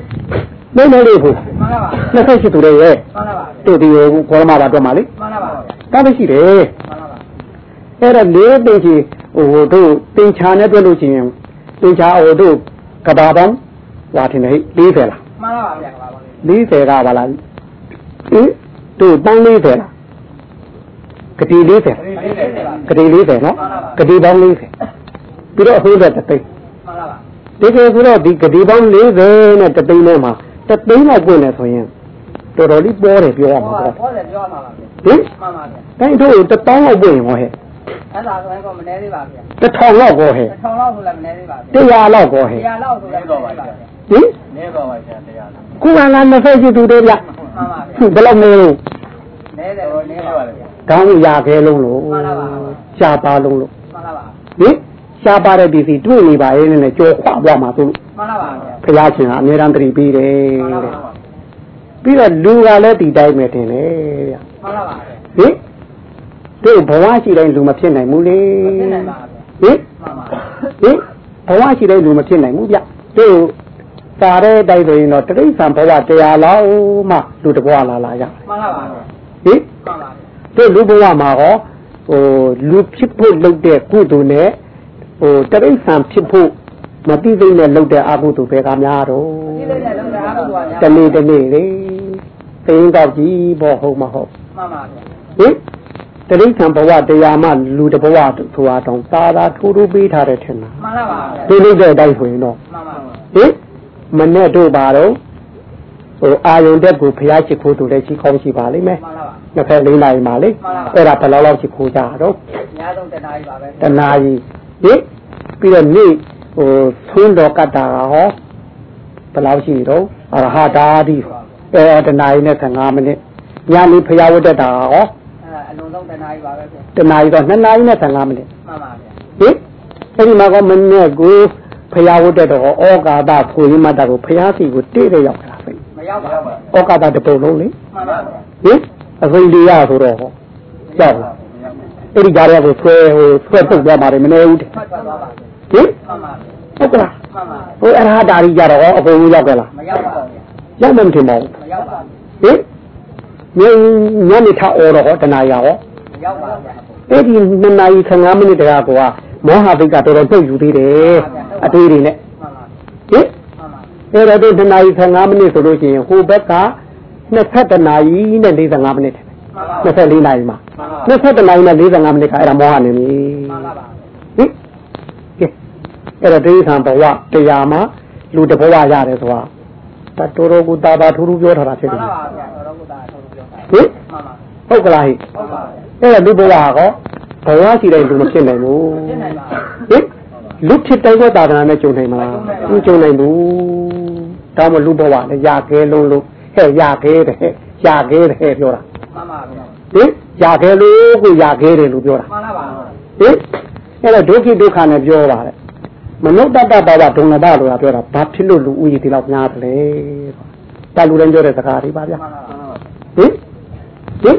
မင်းမလေးဘူးမှန်ပါပါနှစ်ဆက်ရှိသူတဲ့ရဲ့မှန်ပါပါတို့ဒီကိုခေါ်မှတာတော့မှလေမှန်ပါပါဒါပဲရှိတယ်မှန်ပါပါ အဲ့ဒါလေးပင်ချင်းဟိုတို့တင်ချာနဲ့တွေ့လို့ရှိရင်တင်ချာဟိုတို့ကဘာပေါင်းဟွာထင်တယ်40လားမှန်ပါပါဗျာပါပါ40ကပါလားဟင်တို့တန်း40လားကတိ40လေးလေးပါကတိ40နော်ကတိပေါင်း40ပြီးတော့အဟုတ်တဲ့သိန်းမှန်ပါပါဒီကေဆိုတော့ဒီကတိပေါင်း40နဲ့တသိန်းနဲ့မှာတသိန်းလောက်ပွင့်နေဆိုရင်တော်တော်လေးပေါ်တယ်ပြောရမှာဟောပေါ့ဟောတယ်ပြောမှာပါဗျာဟင်မှန်ပါဗျာတိုင်းတို့တပေါင်းလောက်ပွင့်ရင်ဟောဟဲ့ အဲ့ဒါဆိုရင်တော့မနေသေးပါဗျာတစ်ထောင်လောက်ဟောဟဲ့တစ်ထောင်လောက်ဆိုလည်းမနေသေးပါဗျာတရားလောက်ဟောဟဲ့တရားလောက်ဆိုလည်းမနေသေးပါဗျာဟင်နေပါပါဗျာတရားလောက်ခုကလာ20ရှိသူတွေဗျမှန်ပါဗျာဘယ်လောက်နေလို့နေတယ်တော့နေပါဗျာခေါင်းရခဲလုံးလို့မှန်ပါပါရှားပါလုံးလို့မှန်ပါပါဟင်ရှားပါတဲ့ပစ္စည်းတွေ့နေပါရဲ့နဲ့ကြောခွာသွားမှာသူလို့မှန်ပါပါဗျာဖရာရှင်ကအမြဲတမ်းတတိပေးတယ်မှန်ပါတဲ့ပါပြီးတော့လူကလည်းဒီတိုင်းပဲတင်တယ်ဗျမှန်ပါပါဗျာဟင် တို့ဘဝရှိတိုင်းလူမဖြစ်နိုင်ဘူးလေမဖြစ်နိုင်ပါဟင်ဗျာမှန်ပါဟင်ဘဝရှိတိုင်းလူမဖြစ်နိုင်ဘူးဗျတို့စားတဲ့တိုက်ဆိုရင်တော့တိဋ္ဌံဘဝတရားလောက်မှလူတစ်ဘဝလာလာရမှန်ပါပါဗျာဟင်မှန်ပါဗျာတို့လူဘဝမှာဟောဟိုလူဖြစ်ဖို့လုပ်တဲ့ကုသိုလ်နဲ့ဟိုတိဋ္ဌံဖြစ်ဖို့မတိသိမ့်နဲ့လုပ်တဲ့အကုသိုလ်ပဲကများတော့ဒီလိုနဲ့လုံးဝအားလုံးကညာတနေ့တနေ့လေသိင်းကောက်ကြီးဘောဟုတ်မဟုတ်မှန်ပါဗျာဟင် တရိစ္ဆာန်ဘဝတရားမှလူတစ်ဘဝဆိုတာတောင်သာသာထိုးထိုးပေးထားတယ်ထင်တာမှန်ပါပါဗျာဒီလိုတဲ့အတိုင်းဆိုရင်တော့မှန်ပါပါဟင်မနဲ့တို့ပါတော့ဟိုအာယုန်တက်ကိုဖျားချစ်ဖို့တူလည်းရှိကောင်းရှိပါလိမ့်မယ်မှန်ပါပါနှစ်ဖက်လေးနိုင်ပါလေမှန်ပါပါအဲ့ဒါဘယ်လောက်လောက်ချစ်ဖို့ကြတော့အများဆုံးတနာကြီးပါပဲတနာကြီးဟင်ပြီးတော့နေ့ဟိုသွန်းတော်ကတ္တာကဟောဘယ်လောက်ရှိတော့အရဟတာဒီအဲတနာကြီးနဲ့15မိနစ်ညနေဖျားဝတ်တက်တာကဟော အဲ့ဒါအလုံးဆုံးတနာကြီးပါပဲဗျာတနာကြီးတော့2နာရီနဲ့15မိနစ်မှန်ပါဗျာဟင်အဲ့ဒီမှာကမနေ့ကိုဖျားဝတ်တဲ့တော့ဩကာသဖွေရမတ်တာကိုဖျားစီကိုတိတဲ့ရောက်တာပဲမရောက်ပါဘူးဩကာသတပုံလုံးလေမှန်ပါဗျာဟင်အစိမ့်လေးရဆိုတော့ဟောရောက်လာအဲ့ဒီကြားရကိုဆွဲဟိုဆွဲပုတ်သွားပါတယ်မနေဘူးတဲ့မှတ်သွားပါဗျာဟင်မှန်ပါဗျာဟုတ်ကလားမှန်ပါဟိုအရဟတာကြီးကြတော့ဟောအကုန်လုံးရောက်ကြလားမရောက်ပါဘူးဗျာရောက်မှမထင်ပါဘူးမရောက်ပါဘူးဟင် ညညနေထအော်တော့ဟောတနာရဟောမရောက်ပါဗျာအဲ့ဒီ2နာရီ15မိနစ်တရာကမောဟဘိတ်ကတော်တော်နှုတ်ယူသေးတယ်အတွေးတွေနဲ့မှန်ပါဟင်မှန်ပါအဲ့တော့တို့2နာရီ15မိနစ်ဆိုလို့ရှိရင်ဟိုဘက်က20နာရီနဲ့45မိနစ်မှန်ပါ24နာရီမှာမှန်ပါ20နာရီနဲ့45မိနစ်ကအဲ့ဒါမောဟနေပြီမှန်ပါပါဟင်ကဲအဲ့တော့ဒိဋ္ဌံဘဝတရားမှာလူတစ်ဘဝရတယ်ဆိုတာဒါတော်တော်ကိုတာတာထူးထူးပြောထားတာဖြစ်မှတယ် ဟင်မှန်ပါဟုတ်ကလားဟိဟုတ်ပါဗျာအဲ့တော့လူဘဝကောဘဝရှိတဲ့လူမဖြစ်နိုင်ဘူးဖြစ်နိုင်ပါဟင်လူဖြစ်တိုင်းသောတာသနာနဲ့ကြုံနိုင်မလားမကြုံနိုင်ဘူးဒါမှလူဘဝလည်းရခဲလုံးလုံးဟဲ့ရခဲတယ်ရခဲတယ်ပြောတာမှန်ပါဗျာဟင်ရခဲလို့ကိုရခဲတယ်လို့ပြောတာမှန်ပါပါဟင်အဲ့တော့ဒုက္ခိဒုက္ခနဲ့ပြောပါလေမနုဿတ္တဘာဝဒုံလဘလို့ပြောတာဘာဖြစ်လို့လူဦးရေဒီလောက်များတယ်လဲတာလူတိုင်းပြောတဲ့စကားတွေပါဗျာမှန်ပါပါဟင် ဟင်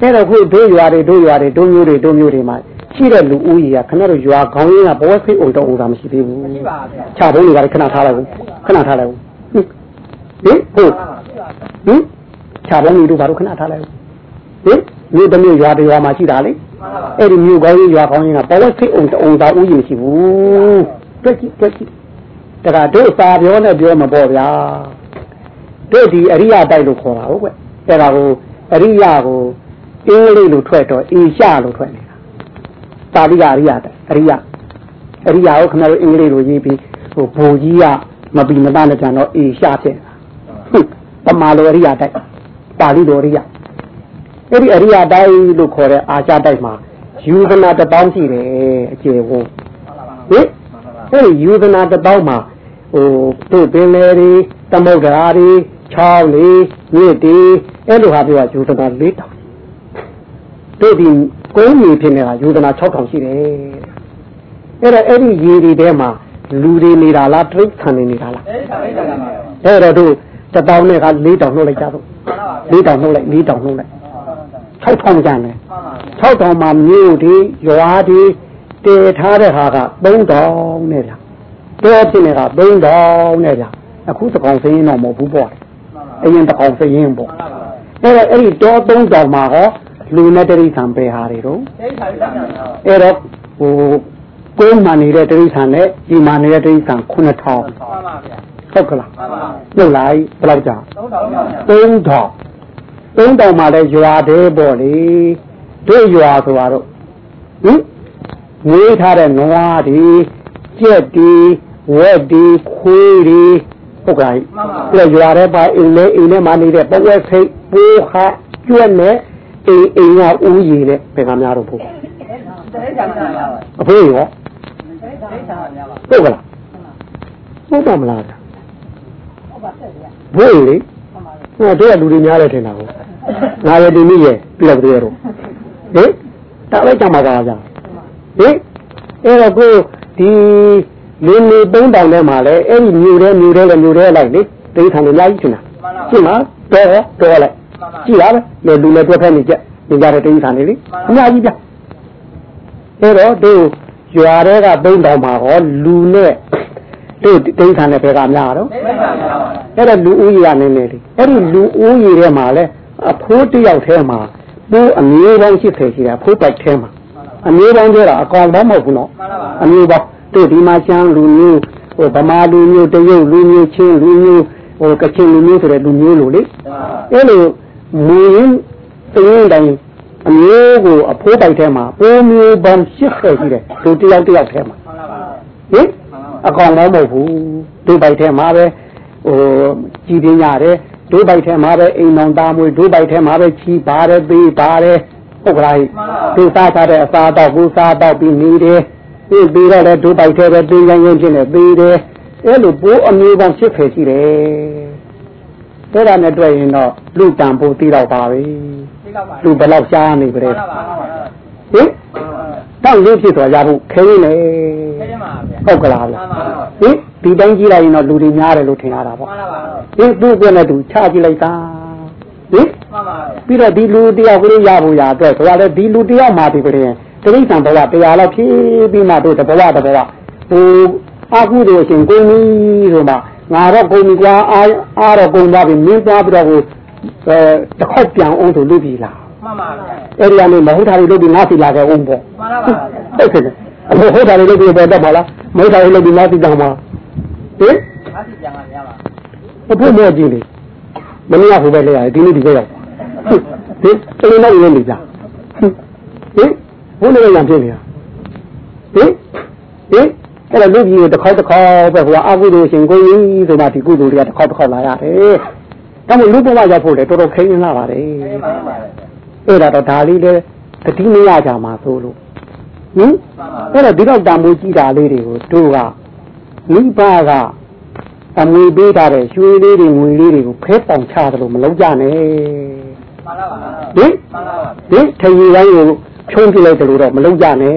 အဲ့တော့ခုတို့ရွာတွေတို့ရွာတွေတို့မျိုးတွေတို့မျိုးတွေမှာရှိတဲ့လူဦးရေကခဏတော့ရွာခေါင်းရင်းကဘဝစိတ်အောင်တော့အောင်တာမရှိသေးဘူးရှိပါဗျာခြာဘုံတွေကလည်းခဏထားလိုက်ဘူးခဏထားလိုက်ဘူးဟင်ဟုတ်ဟင်ခြာဘုံတွေတို့ဘာလို့ခဏထားလိုက်ဘူးဟင်မြို့တစ်မြို့ရွာတစ်ရွာမှာရှိတာလေမှန်ပါပါအဲ့ဒီမြို့ကောင်းကြီးရွာကောင်းကြီးကဘဝစိတ်အောင်အောင်တာဦးရေမရှိဘူးတွက်ကြည့်တွက်ကြည့်တခါတို့စာပြောနဲ့ပြောမှာပေါ့ဗျာတို့ဒီအရိယတိုက်လို့ခေါ်တာဟုတ်ကွအဲ့ဒါကို အရိယကိုအင်္ဂလိပ်လိုထွက်တော့အေရှလို့ထွက်နေတာပါဠိကအရိယတိုက်အရိယအရိယကိုခင်ဗျားတို့အင်္ဂလိပ်လိုရေးပြီးဟိုဘိုလ်ကြီးကမပီမသားနဲ့ကြံတော့အေရှဖြစ်နေတာဟုတ်ပမာလိုအရိယတိုက်ပါဠိလိုအရိယအဲ့ဒီအရိယတိုက်လို့ခေါ်တဲ့အာရှတိုက်မှာယူဇနာတစ်ပေါင်းရှိတယ်အကျေဝန်းဟင်အဲ့ဒီယူဇနာတစ်ပေါင်းမှာဟိုတို့ပင်လေတွေသမုဒ္ဒရာတွေချောင်းတွေမြစ်တွေ အဲ့လိုဟာပြောယူဇနာ၄တောင်တို့ဒီကုန်းမြေဖြစ်နေတာယူဇနာ6တောင်ရှိတယ်အဲ့ဒါအဲ့ဒီရေတွေထဲမှာလူတွေနေတာလားတိရစ္ဆာန်တွေနေတာလားအဲ့ဒါအဲ့ဒါပါမှန်ပါအဲ့တော့တို့တစ်တောင်နဲ့က၄တောင်နှုတ်လိုက်ကြတော့ပါ၄တောင်နှုတ်လိုက်၄တောင်နှုတ်လိုက်6ထောင်ကျန်တယ်မှန်ပါဗျာ6တောင်မှာမြို့တွေရွာတွေတည်ထားတဲ့ဟာက3တောင်နဲ့ဗျာတောဖြစ်နေတာ3တောင်နဲ့ဗျာအခုတကောင်စင်းရင်တော့မဟုတ်ဘူးပေါ့အရင်တကောင်စင်းရင်ပေါ့ အဲ့တော့အဲ့ဒီတော3တောင်မှာဟောလူနဲ့တရိษံပဲဟာတွေတော့ အဲ့ဒါအဲ့ဒါမှန်ပါ အဲ့တော့ဟိုကိုယ်မှနေတဲ့တရိษံနဲ့ဒီမှနေတဲ့တရိษံ9000 မှန်ပါဗျာ ဟုတ်ကလား မှန်ပါ နှုတ်လိုက်ဘယ်လောက်ကြာ သုံးတော်ပါဗျာ 3000 3000မှာလဲရွာသေးပေါ့လေတို့ရွာဆိုတော့ဟင်မွေးထားတဲ့နွားတွေကြက်တွေဝက်တွေခွေးတွေဟုတ်ကဲ့ မှန်ပါ ပြရွာတဲ့ပါအိမ်လေးအိမ်ထဲမှာနေတဲ့ပဝက်စိတ် ပိုးခါကျွတ်နဲ့အိမ်အိမ်ကဦးရည်နဲ့ဘယ်ကများတော့ဖို့တရိစ္ဆာန်မှန်ပါပါအဖေရောတရိစ္ဆာန်မှန်ပါပါဟုတ်ကလားဟုတ်ပါမလားဟုတ်ပါဆက်ဗျာဘိုးလေမှန်ပါဟိုတို့ကလူတွေများတယ်ထင်တာကိုငါရဒီနည်းရဲ့ပြလောက်သေးရတော့ဟင်တာလိုက်ကြမှာပါဗျာဟင်အဲ့တော့ကိုဒီလင်းနေသုံးတောင်ထဲမှာလဲအဲ့ဒီမြို့ထဲမြို့ထဲလဲမြို့ထဲလိုက်လေတိဋ္ဌာန်တွေအများကြီးရှင်တာမှန်ပါရှင်းလားတော့တော့လိုက်မှန်ပါ ကြည့်ရမယ်လေလူလည်းတွက်ဖက်နေကြနေကြတဲ့တိဋ္ဌာန်တွေလေအများကြီးဗျအဲ့တော့တို့ရွာတွေကသုံးတောင်မှာဟောလူနဲ့တို့တိဋ္ဌာန်နဲ့ဘယ်ကများတော့တရိစ္ဆာန်မှန်ပါအဲ့ဒါလူဦးရေကနေနေလေအဲ့ဒီလူဦးရေထဲမှာလဲအဖိုးတစ်ယောက်ထဲမှာပိုးအမျိုးပေါင်း80ရှိတယ်အဖိုးပိုက်ထဲမှာအမျိုးပေါင်းပြောတာအကောင်ပေါင်းမဟုတ်ဘူးနော်မှန်ပါအမျိုးပေါင်းတို့ဒီမှာရှမ်းလူမျိုးဟိုဗမာလူမျိုးတရုတ်လူမျိုးချင်းလူမျိုးဟိုကချင်လူမျိုးဆိုတဲ့လူမျိုးလိုလေအဲ့လို မူရင်းတင်းတိုင်းအမျိုးကိုအဖိုးပိုက်ထဲမှာပိုးမျိုးပေါင်း80ရှိတယ်သူတစ်ယောက်တစ်ယောက်ထဲမှာမှန်ပါဟင်အကောင်တော့မဟုတ်ဘူးဒုပိုက်ထဲမှာပဲဟိုကြည်တင်ရတယ်ဒုပိုက်ထဲမှာပဲအိမ်တော်သားမွေဒုပိုက်ထဲမှာပဲချီပါတယ်ပေးပါတယ်ဟုတ်ကလားဒုစားထားတဲ့အစားတော့ဘူးစားတော့ပြီးနေတယ်ပြီးပြီးတော့လည်းဒုပိုက်ထဲပဲတင်းရင်ရင်ဖြစ်နေသေးတယ်အဲ့လိုပိုးအမျိုးပေါင်းဖြစ်ခဲ့ရှိတယ် အဲ့ဒါနဲ့တွေ့ရင်တော့လူတန်ဖို့သိတော့ပါပြီဒီကောက်ပါလူဘယ်လောက်ရှားနေကြလဲမှန်ပါပါဟင်တောက်လေးဖြစ်သွားရဖို့ခဲနေတယ်ခဲရမှာဗျာဟုတ်ကလားဗျမှန်ပါပါဟင်ဒီတိုင်းကြည့်လိုက်ရင်တော့လူတွေများတယ်လို့ထင်ရတာပေါ့မှန်ပါပါဟင်သူ့ကိုယ်နဲ့သူချကြည့်လိုက်တာဟင်မှန်ပါဗျာပြီးတော့ဒီလူတယောက်ကလေးရဖို့ရအတွက်ဆိုတော့လေဒီလူတယောက်မှဒီပြင်တိရိစ္ဆာန်ဘဝတရားလောက်ဖြည်းပြီးမှတို့တဘဝတဘဝဟိုအာဟုတို့ရှင်ကိုင်းကြီးဆိုမှ ငါတော့ကိုင်းကြီးကွာအာအာတော့ကိုင်းသွားပြီမင်းသွားပြီးတော့ဟိုအဲတစ်ခေါက်ပြန်အောင်ဆိုလုပ်ပြီလားမှန်ပါဗျာအဲ့ဒီကနေမဟုတ်တာတွေလုပ်ပြီးငါစီလာခဲ့အောင်ပေါ့မှန်ပါပါဟုတ်ကဲ့အခုဟုတ်တာတွေလုပ်ပြီးပေါ်တတ်ပါလားမဟုတ်တာတွေလုပ်ပြီးငါစီတောင်းပါဟင်ငါစီပြန်လာရပါအဖို့မောကြည့်လေမနေ့ကဟိုပဲလေရတယ်ဒီနေ့ဒီပဲရောက်ဒီတရင်တော့ရင်းနေကြဟင်ဘုန်းလေးရံဖြစ်နေတာဟင်ဟင် အဲ့ဒါလူကြီးတစ်ခေါက်တစ်ခေါက်ပဲဟိုအာဟုတို့ရှင်ကိုကြီးဆိုမှဒီကုသိုလ်တွေကတစ်ခေါက်တစ်ခေါက်လာရတယ်ဒါမှလူဘဝရောက်ဖို့လေတော်တော်ခိန်းလာပါတယ်ခဲမှန်ပါဗျာအဲ့ဒါတော့ဒါလေးလေတတိမရကြမှာဆိုလို့ဟင်အဲ့တော့ဒီတော့တံမိုးကြီးတာလေးတွေကိုတို့ကမိဘကအမွေပေးထားတဲ့ရွှေလေးတွေငွေလေးတွေကိုဖဲပေါင်ချတယ်လို့မလုပ်ကြနဲ့မှန်ပါပါဟင်မှန်ပါပါဒီထရီတိုင်းကိုဖြုံးပြလိုက်တယ်လို့တော့မလုပ်ကြနဲ့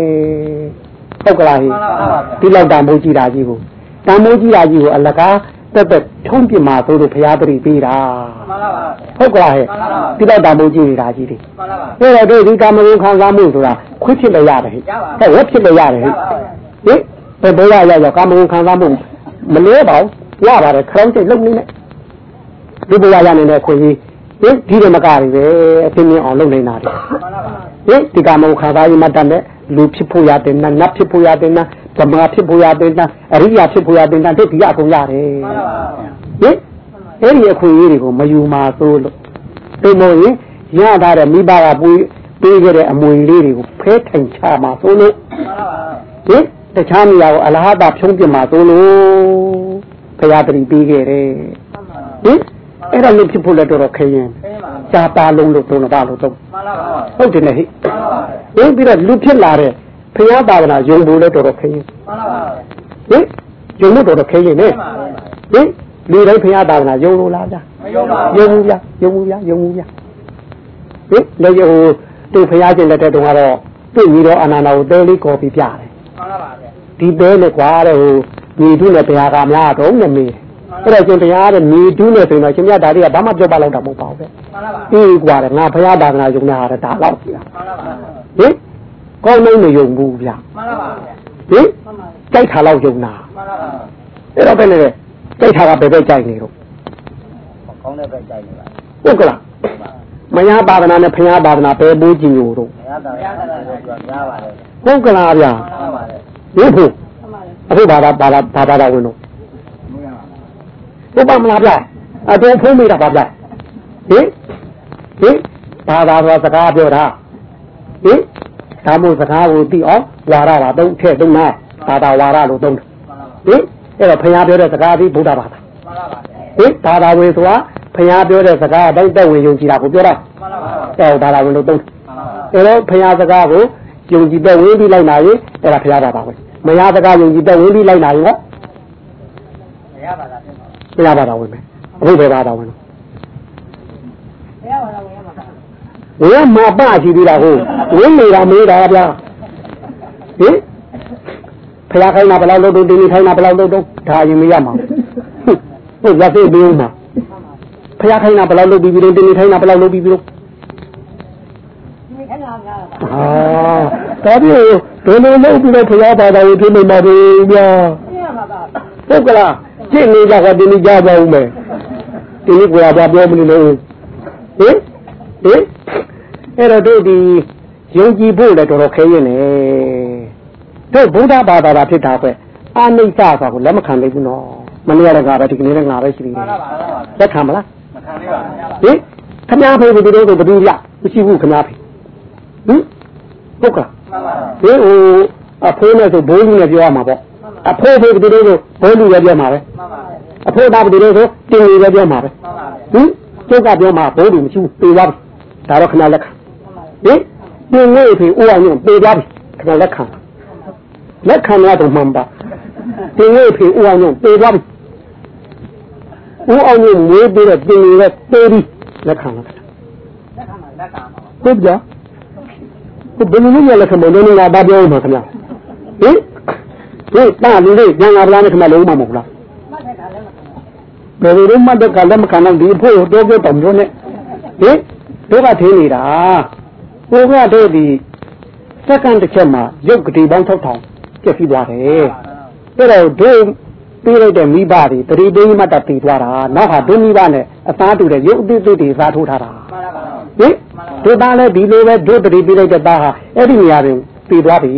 ဟုတ်ကလားဟိဒီလောက်တန်ဖိုးကြည့်တာကြီးကိုတန်ဖိုးကြည့်တာကြီးကိုအလကားတက်တက်ထုံးပြမှာသို့လို့ဘုရားတတိပေးတာမှန်ပါပါဟုတ်ကလားဟဲ့ဒီလောက်တန်ဖိုးကြည့်နေတာကြီးတွေမှန်ပါပါအဲ့တော့တို့ဒီကာမဂုဏ်ခံစားမှုဆိုတာခွင့်ဖြစ်လို့ရတယ်ဟိဟုတ်ဝက်ဖြစ်လို့ရတယ်ဟိဟိဘယ်ဘဝရောက်ရောက်ကာမဂုဏ်ခံစားမှုမလဲပါဘူးရပါတယ်ခရောင်းစိတ်လုံနေနဲ့ဒီဘဝရနေတဲ့ခွင့်ကြီးဟင်ဒီတော့မကရီပဲအသိမြင်အောင်လုပ်နေတာတယ်မှန်ပါပါဟင်ဒီကမုံခါသားကြီးမတတ်နဲ့ လူဖြစ်ဖို့ရတယ်နတ်နတ်ဖြစ်ဖို့ရတယ်နတ်ဓမ္မဖြစ်ဖို့ရတယ်နတ်အရိယာဖြစ်ဖို့ရတယ်နတ်ဒီအကုန်ရတယ်မှန်ပါပါဟင်အဲ့ဒီအခွင့်အရေးတွေကိုမယူမှာသို့လို့ဒီမို့ရင်ရထားတဲ့မိဘကပွေးပေးခဲ့တဲ့အမွေလေးတွေကိုဖဲထိုင်ချမှာသို့လို့မှန်ပါပါဟင်တခြားနေရာကိုအလဟတာဖြုံးပြမှာသို့လို့ဖရာတရီပေးခဲ့တယ်ဟင်အဲ့ဒါလို့ဖြစ်ဖို့လည်းတော်တော်ခရင် ခင်းပါစာပါလုံးလို့သုံးတော့လို့သုံးမှန်ပါပါဟုတ်တယ်နဲ့ဟိမှန်ပါပါဟင်ပြီးတော့လူဖြစ်လာတဲ့ဖရာသာဝနာယုံဖို့လည်းတော်တော်ခရင်မှန်ပါပါဟင်ယုံလို့တော်တော်ခရင်နဲ့မှန်ပါပါဟင်လူတိုင်းဖရာသာဝနာယုံလို့လားဗျာမယုံပါယုံဘူးဘူးဗျာယုံဘူးဗျာယုံဘူးဗျာဟင်လေဟိုသူဖရာကျင်လက်တဲ့တုန်းကတော့သူ့ညီတော်အာနန္ဒာကိုတဲလေးကော်ပြီးပြတယ်မှန်ပါပါဗျာဒီတဲနဲ့ကွာတဲ့ဟိုညီတုနဲ့ဘုရားကများတော့နဲ့မေး အဲ့တော့ရှင်တရားတဲ့ညီတုနဲ့ဆိုရင်တော့ရှင်မြတ်ဒါတွေကဘာမှပြောပါလောက်တာမဟုတ်ပါဘူးပဲမှန်ပါပါအေးကွာတဲ့ငါဘုရားသာသနာယုံနေတာဒါတော့ကြည့်တာမှန်ပါပါဟင်ကောင်းလုံးမယုံဘူးဗျာမှန်ပါပါဗျာဟင်မှန်ပါကြိုက်တာလောက်ယုံတာမှန်ပါပါအဲ့တော့ဘယ်နဲ့လဲကြိုက်တာကဘယ်ဘက်ကြိုက်နေတော့ကောင်းတဲ့ဘက်ကြိုက်နေပါဟုတ်ကလားမညာသာသနာနဲ့ဘုရားသာသနာဘယ်ဘူးကြည့်လို့တော့ဘုရားတော်ဘုရားတော်ကိုပြောကြားပါလေဟုတ်ကလားဗျာမှန်ပါလေဟင်ဖို့မှန်ပါလေအခုဘာသာဘာသာဘာသာဝင်တော့မရပါ ဟုတ်ပါမလားဗျအတော်ဖုံးမိတာပါဗျဟင်ဟင်ဘာသာဘာစကားပြောတာဟင်ဒါမို့စကားကိုသိအောင်ဝါရပါသုံးထည့်သုံးနာဘာသာဝါရလို့သုံးတယ်ဘူးမှန်ပါပါဟင်အဲ့တော့ဘုရားပြောတဲ့စကားပြီးဗုဒ္ဓဘာသာမှန်ပါပါဟင်ဘာသာဝင်ဆိုတာဘုရားပြောတဲ့စကားအတိုင်းတက်ဝင်ယုံကြည်တာကိုပြောတာမှန်ပါပါအဲ့ဒါဘာသာဝင်လို့သုံးတယ်မှန်ပါပါအဲ့တော့ဘုရားစကားကိုယုံကြည်တဲ့ဝင်ပြီးလိုက်နာရင်အဲ့ဒါဘုရားဘာသာဝင်မရစကားယုံကြည်တဲ့ဝင်ပြီးလိုက်နာရင်ဟောဘုရားဘာသာ ဖြစ်ပါဘုရားဘာသာဝင်မယ်အခုဘယ်ဘာသာဝင်လဲဘုရားဘာသာဝင်ရမှာဝေမှာပရှိသေးတာဟုတ်ဝင်းနေတာမေးတာဗျာဟင်ဖရာခိုင်းတာဘယ်လောက်လုပ်တော့တင်းနေခိုင်းတာဘယ်လောက်လုပ်တော့ဒါအရင်မရမှာဟုတ်ရသေးပြီးမှာဖရာခိုင်းတာဘယ်လောက်လုပ်ပြီးပြီးတော့တင်းနေခိုင်းတာဘယ်လောက်လုပ်ပြီးပြီးတော့ဒီခဏများတာအာဒါပြီးဒုလိုလုပ်ပြီးတော့ဖရာဘာသာကိုပြင်နေမှာပဲဗျာဘုရားဘာသာဟုတ်ကလား ရှင်းနေကြကတင်းနေကြပါဦးမယ်တင်းနေကိုယ်ကပြောမလို့ဟင်ဟင်အဲ့တော့တို့ဒီယုံကြည်ဖို့လည်းတော်တော်ခဲရင်လေတို့ဗုဒ္ဓဘာသာတာဖြစ်တာပဲအာနိစ္စဆိုတာကိုလက်မခံနိုင်ဘူးနော်မနေ့ကလည်းငါပဲဒီကနေ့လည်းငါပဲရှိသေးတယ်မှန်ပါပါလက်ခံမလားမခံသေးပါဘူးဟင်ခမားဖေးဒီလိုဆိုဘယ်သူရမရှိဘူးခမားဖေးဟင်ဟုတ်ကလားမှန်ပါပါဟင်ဟိုအဖိုးနဲ့ဆိုဘိုးလူနဲ့ပြောရမှာပေါ့ အဖိုးဖေးဒီလိုဆိုဘိုးလူပဲပြောမှာပဲမှန်ပါပါအဖိုးသားဒီလိုဆိုတင်လူပဲပြောမှာပဲမှန်ပါပါဟင်ကျုပ်ကပြောမှာဘိုးလူမရှိဘူးပြေသွားပြီဒါတော့ခဏလက်ခံဟင်ဒီနေ့ဖေဦးအောင်ညပြေးသွားပြီခဏလက်ခံလက်ခံရတော့မှန်ပါဒီနေ့ဖေဦးအောင်ညပြေးသွားပြီဦးအောင်ညမွေးပြီးတော့တင်ရတဲ့တေးပြီးလက်ခံလိုက်လက်ခံပါလက်ခံပါဟုတ်ကြဘယ်လိုလဲလက်ခံမလို့ငါဘာပြောမှာခင်ဗျဟင် ဟင်တာလူလေးညံငါဗလားနဲ့ခင်ဗျလုံးမမဟုတ်လားမှတ်တဲ့ခါလည်းမခံဘယ်လိုမှတော့ကလက်မခံတော့ဒီဖို့တော့ပြောတောင်ပြောနေဟင်တို့ကထင်းနေတာဟိုကတို့ဒီစက္ကန့်တစ်ချက်မှာရုပ်ကတိပေါင်း6000ကျက်ပြီးသွားတယ်အဲ့တော့တို့ပြီးလိုက်တဲ့မိဘတွေတတိပိမတ်တတည်သွားတာနောက်ဟာဒုမိဘနဲ့အသားတူတဲ့ရုပ်အသစ်တွေစားထိုးထားတာမှန်ပါပါဟင်တို့သားလည်းဒီလိုပဲတို့တတိပြီးလိုက်တဲ့သားဟာအဲ့ဒီနေရာတွင်တည်သွားပြီ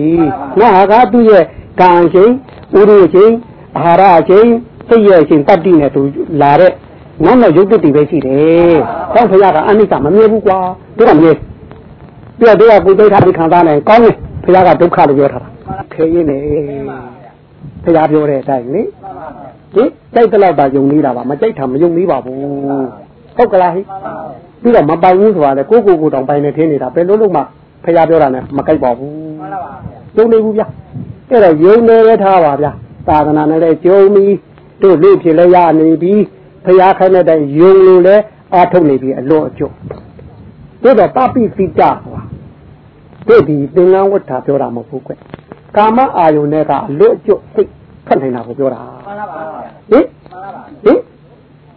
နောက်ဟာကသူ့ရဲ့ ကံချင်းဥရုချင်းအာဟာရချင်းစိတ်ရဲ့ချင်းတတ္တိနဲ့သူလာတဲ့နောက်နောက်ရုပ်တတိပဲရှိတယ်။ဟောဖခင်ကအနိစ္စမမြဲဘူးကွာတို့ကမြဲပြတော့တို့ကကိုယ်သိထားပြီးခံစားနိုင်ကောင်းတယ်ဖခင်ကဒုက္ခလို့ပြောထားတာခဲရင်းနေဖခင်ပြောတဲ့အတိုင်းလေမှန်ပါပါဟင်ကြိုက်တဲ့လောက်သာယုံနေတာပါမကြိုက်တာမယုံသေးပါဘူးဟုတ်ကလားဟိမှန်ပါပါပြီးတော့မပိုင်ဘူးဆိုတာလေကိုကိုကိုတောင်ပိုင်နေထင်းနေတာဘယ်လိုလုပ်မှဖခင်ပြောတာနဲ့မကြိုက်ပါဘူးမှန်ပါပါယုံနေဘူးဗျ အဲ့တော့ယုံနေရထားပါဗျသာသနာနဲ့လည်းကြုံပြီးတို့လူဖြစ်လဲရနေပြီးဖျားခိုင်းတဲ့တိုင်ယုံလို့လဲအာထုတ်နေပြီးအလွတ်အကျွတ်တို့တော့ပပိစိတဟောတို့ဒီသင်္ကန်းဝဋ္ဌာပြောတာမဟုတ်ဘူးကွကာမအာယုန်နဲ့ကအလွတ်အကျွတ်စိတ်ဖတ်နိုင်တာကိုပြောတာမှန်ပါပါဗျာဟင်မှန်ပါပါဟင်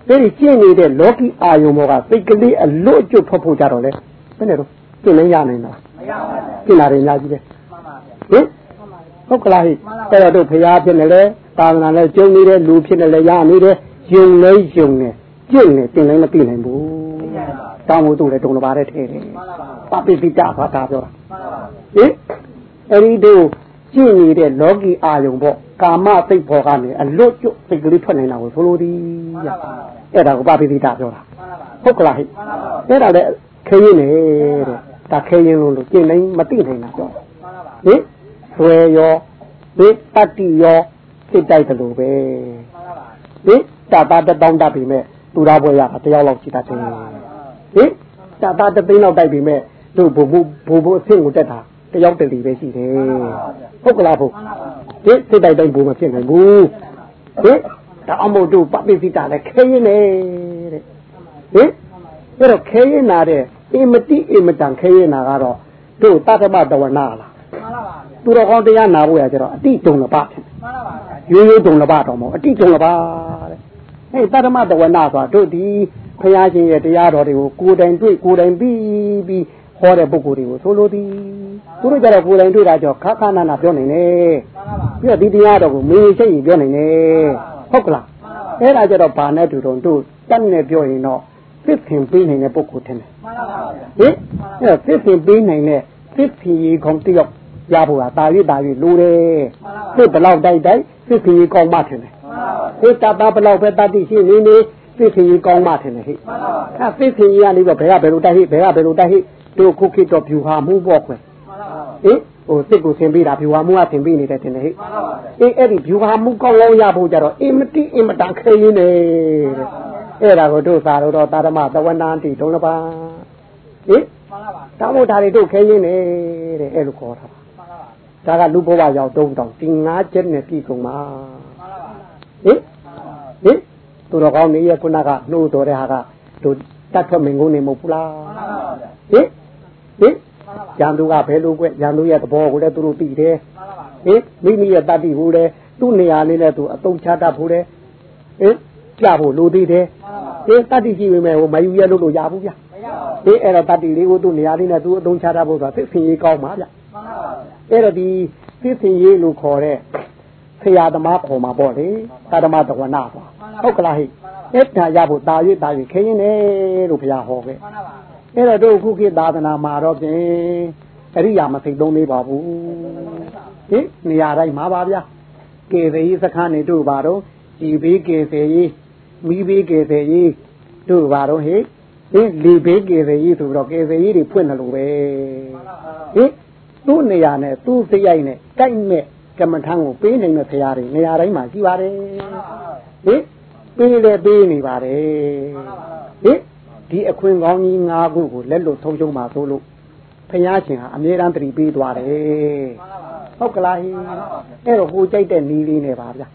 ဒီကျင့်နေတဲ့လောကီအာယုံဘောကစိတ်ကလေးအလွတ်အကျွတ်ထွက်ဖို့ကြတော့လေဘယ်နဲ့တော့ကျင့်နိုင်ရနိုင်တာမရပါဘူးကျင့်လာတယ်အများကြီးပဲမှန်ပါဗျာဟင် ဟုတ်ကလားဟိအဲ့တော့တို့ဖရာဖြစ်နေလေသာသနာနဲ့ကျုံနေတဲ့လူဖြစ်နေလေရနေတယ်ယုံလဲယုံနေကျင့်နေတင်လည်းမသိနိုင်ဘူးတောင်းဖို့သူ့လည်းတုံတပါတဲ့ထဲတယ်မှန်ပါပါပပိပိတဘာသာပြောတာမှန်ပါပါဟင်အဲ့ဒီတို့ကျင့်နေတဲ့လောကီအာယုံပေါ့ကာမစိတ်ဘောကနေအလွတ်ကျွတ်စိတ်ကလေးထွက်နေတာကိုဆိုလိုသည်မှန်ဗျပါပါအဲ့ဒါကိုပပိပိတပြောတာမှန်ပါပါဟုတ်ကလားဟိမှန်ပါပါအဲ့ဒါလည်းခဲရင်နေတဲ့ဒါခဲရင်လို့လို့ကျင့်နိုင်မသိနိုင်တာပြောမှန်ပါပါဟင် ဆွဲရောဟင်တတ္တိရောစိတ်တိုက်တယ်လို့ပဲမှန်ပါပါဟင်တာတာတတောင်းတတ်ပြီမဲ့သူသားပွဲရတာတယောက်လောက်ရှိတတ်တယ်ဟင်တာတာတသိန်းလောက်တိုက်ပြီမဲ့တို့ဘုံဘုံဘုံဘုံအဆင့်ကိုတက်တာတယောက်တည်းပဲရှိတယ်ဟုတ်ကလားဘုမှန်ပါပါဟင်စိတ်တိုက်တိုင်းဘုံမဖြစ်နိုင်ဘူးဟင်ဒါအမို့တို့ပပိစိတာလည်းခဲရင်နေတဲ့ဟင်အဲ့တော့ခဲရင်နာတဲ့အင်မတိအင်မတန်ခဲရင်နာကတော့တို့တတ္တမတဝနာလား မှန်ပါပါသူတော်ကောင်းတရားနာဖို့ရကြတော့အတိတုံလပဖြစ်မှန်ပါပါဗျာရိုးရိုးတုံလပတော်မဟုတ်အတိတုံလပတဲ့ဟဲ့တတ္တမတဝနာဆိုတာတို့ဒီဘုရားရှင်ရဲ့တရားတော်တွေကိုကိုယ်တိုင်တွေ့ကိုယ်တိုင်ပြီးပြီးဟောတဲ့ပုဂ္ဂိုလ်တွေကိုဆိုလိုသည်သူတို့ကြတော့ကိုယ်တိုင်တွေ့တာကြောင့်ခါခါနာနာပြောနိုင်တယ်မှန်ပါပါပြီးတော့ဒီတရားတော်ကိုမေးစိတ်ရင်ပြောနိုင်တယ်ဟုတ်ကလားအဲ့ဒါကြတော့ဘာနဲ့တူတုံတို့တက်နဲ့ပြောရင်တော့သစ်ခင်ပေးနိုင်တဲ့ပုဂ္ဂိုလ်ထင်တယ်မှန်ပါပါဗျာဟင်အဲ့သစ်ခင်ပေးနိုင်တဲ့ သစ်ခင်ကြီးကောင်တယောက်ရဖို့ကတာရတာရလိုတယ်သစ်ဘလောက်တိုက်တိုက်သစ်ခင်ကြီးကောင်းမှထင်တယ်မှန်ပါပါဟိတတာဘလောက်ပဲတတိရှိနေနေသစ်ခင်ကြီးကောင်းမှထင်တယ်ဟိမှန်ပါပါအဲ့သစ်ခင်ကြီးကနေတော့ဘယ်ကဘယ်လိုတိုက်ဟိဘယ်ကဘယ်လိုတိုက်ဟိတို့ခုခေတ်တော့ဖြူဟာမှုပေါ့ကွယ်မှန်ပါပါဟင်ဟိုစစ်ကိုဆင်ပေးတာဖြူဟာမှုကဆင်ပေးနေတယ်ထင်တယ်ဟိမှန်ပါပါအေးအဲ့ဒီဖြူဟာမှုကောင်းကောင်းရဖို့ကြတော့အင်မတိအင်မတန်ခဲရင်းနေတဲ့အဲ့ဒါကိုတို့သာတော့တာဓမ္မသဝနာတိဒုံလပါဟင် မှန်ပါပါတောင်းဖို့ဒါတွေတို့ခဲရင်းနေတဲ့အဲ့လိုခေါ်တာပါမှန်ပါပါဒါကလူဘဝရောက်တုံးတောင်ဒီငါးချက်နဲ့ပြည်ကုန်ပါမှန်ပါပါဟင်ဟင်သူတော်ကောင်းနေရခုနကနှိုးတော်တဲ့ဟာကတို့တတ်ထွက်မင်ကုန်နေမဟုတ်ဘူးလားမှန်ပါပါဗျာဟင်ဟင်မှန်ပါပါရန်သူကဘယ်လိုကွရန်သူရဲ့သဘောကိုလည်းသူတို့သိတယ်မှန်ပါပါဟင်မိမိရဲ့တတ္တိဘူးလေသူ့နေရာလေးနဲ့သူအတုံးချတတ်ဘူးလေဟင်ကြဖို့လိုသေးတယ်မှန်ပါပါဟင်တတ္တိရှိပေမဲ့ဟိုမယူရလို့လို့ရဘူးဗျ မရပါဘူးဟင်အဲ့တော့တတ္တိလေးကိုသူ့နေရာလေးနဲ့သူအတုံးချတတ်ဖို့ဆိုတာသိစင်ရေးကောင်းပါဗျမှန်ပါပါဗျာအဲ့တော့ဒီသိစင်ရေးလို့ခေါ်တဲ့ဆရာသမားခေါ်မှာပေါ့လေသာဓမတဝနာပါဟုတ်ကလားဟိအဲ့ဒါရဖို့တာ၍တာ၍ခရင်နေလို့ဘုရားဟောခဲ့မှန်ပါပါအဲ့တော့တို့ခုခေတ်သာသနာမှာတော့ဖြင့်အရိယာမသိသုံးသေးပါဘူးဟင်နေရာတိုင်းမှာပါဗျာကေသေးစခန်းနေတို့ပါတော့ဒီဘေးကေသေးကြီးမိဘေးကေသေးကြီးတို့ပါတော့ဟိ ဟင်လီဘေးကေသေးကြီးဆိုတော့ကေသေးကြီးတွေဖွင့်တယ်လို့ပဲဟင်သူ့နေရာနဲ့သူ့စိတ်ရိုက်နဲ့တိုက်မဲ့ကမ္မထံကိုပေးနိုင်တဲ့ဆရာတွေနေရာတိုင်းမှာရှိပါတယ်ဟင်ပေးလေပေးနေပါတယ်ဟင်ဒီအခွင့်ကောင်းကြီး၅ခုကိုလက်လွတ်ထုံးချုံမှာသို့လို့ဖယားရှင်ဟာအမြဲတမ်းတတိပေးသွားတယ်မှန်ပါပါဟုတ်ကလားဟိအဲ့တော့ကိုကြိုက်တဲ့နီးလေးနဲ့ပါဗျာ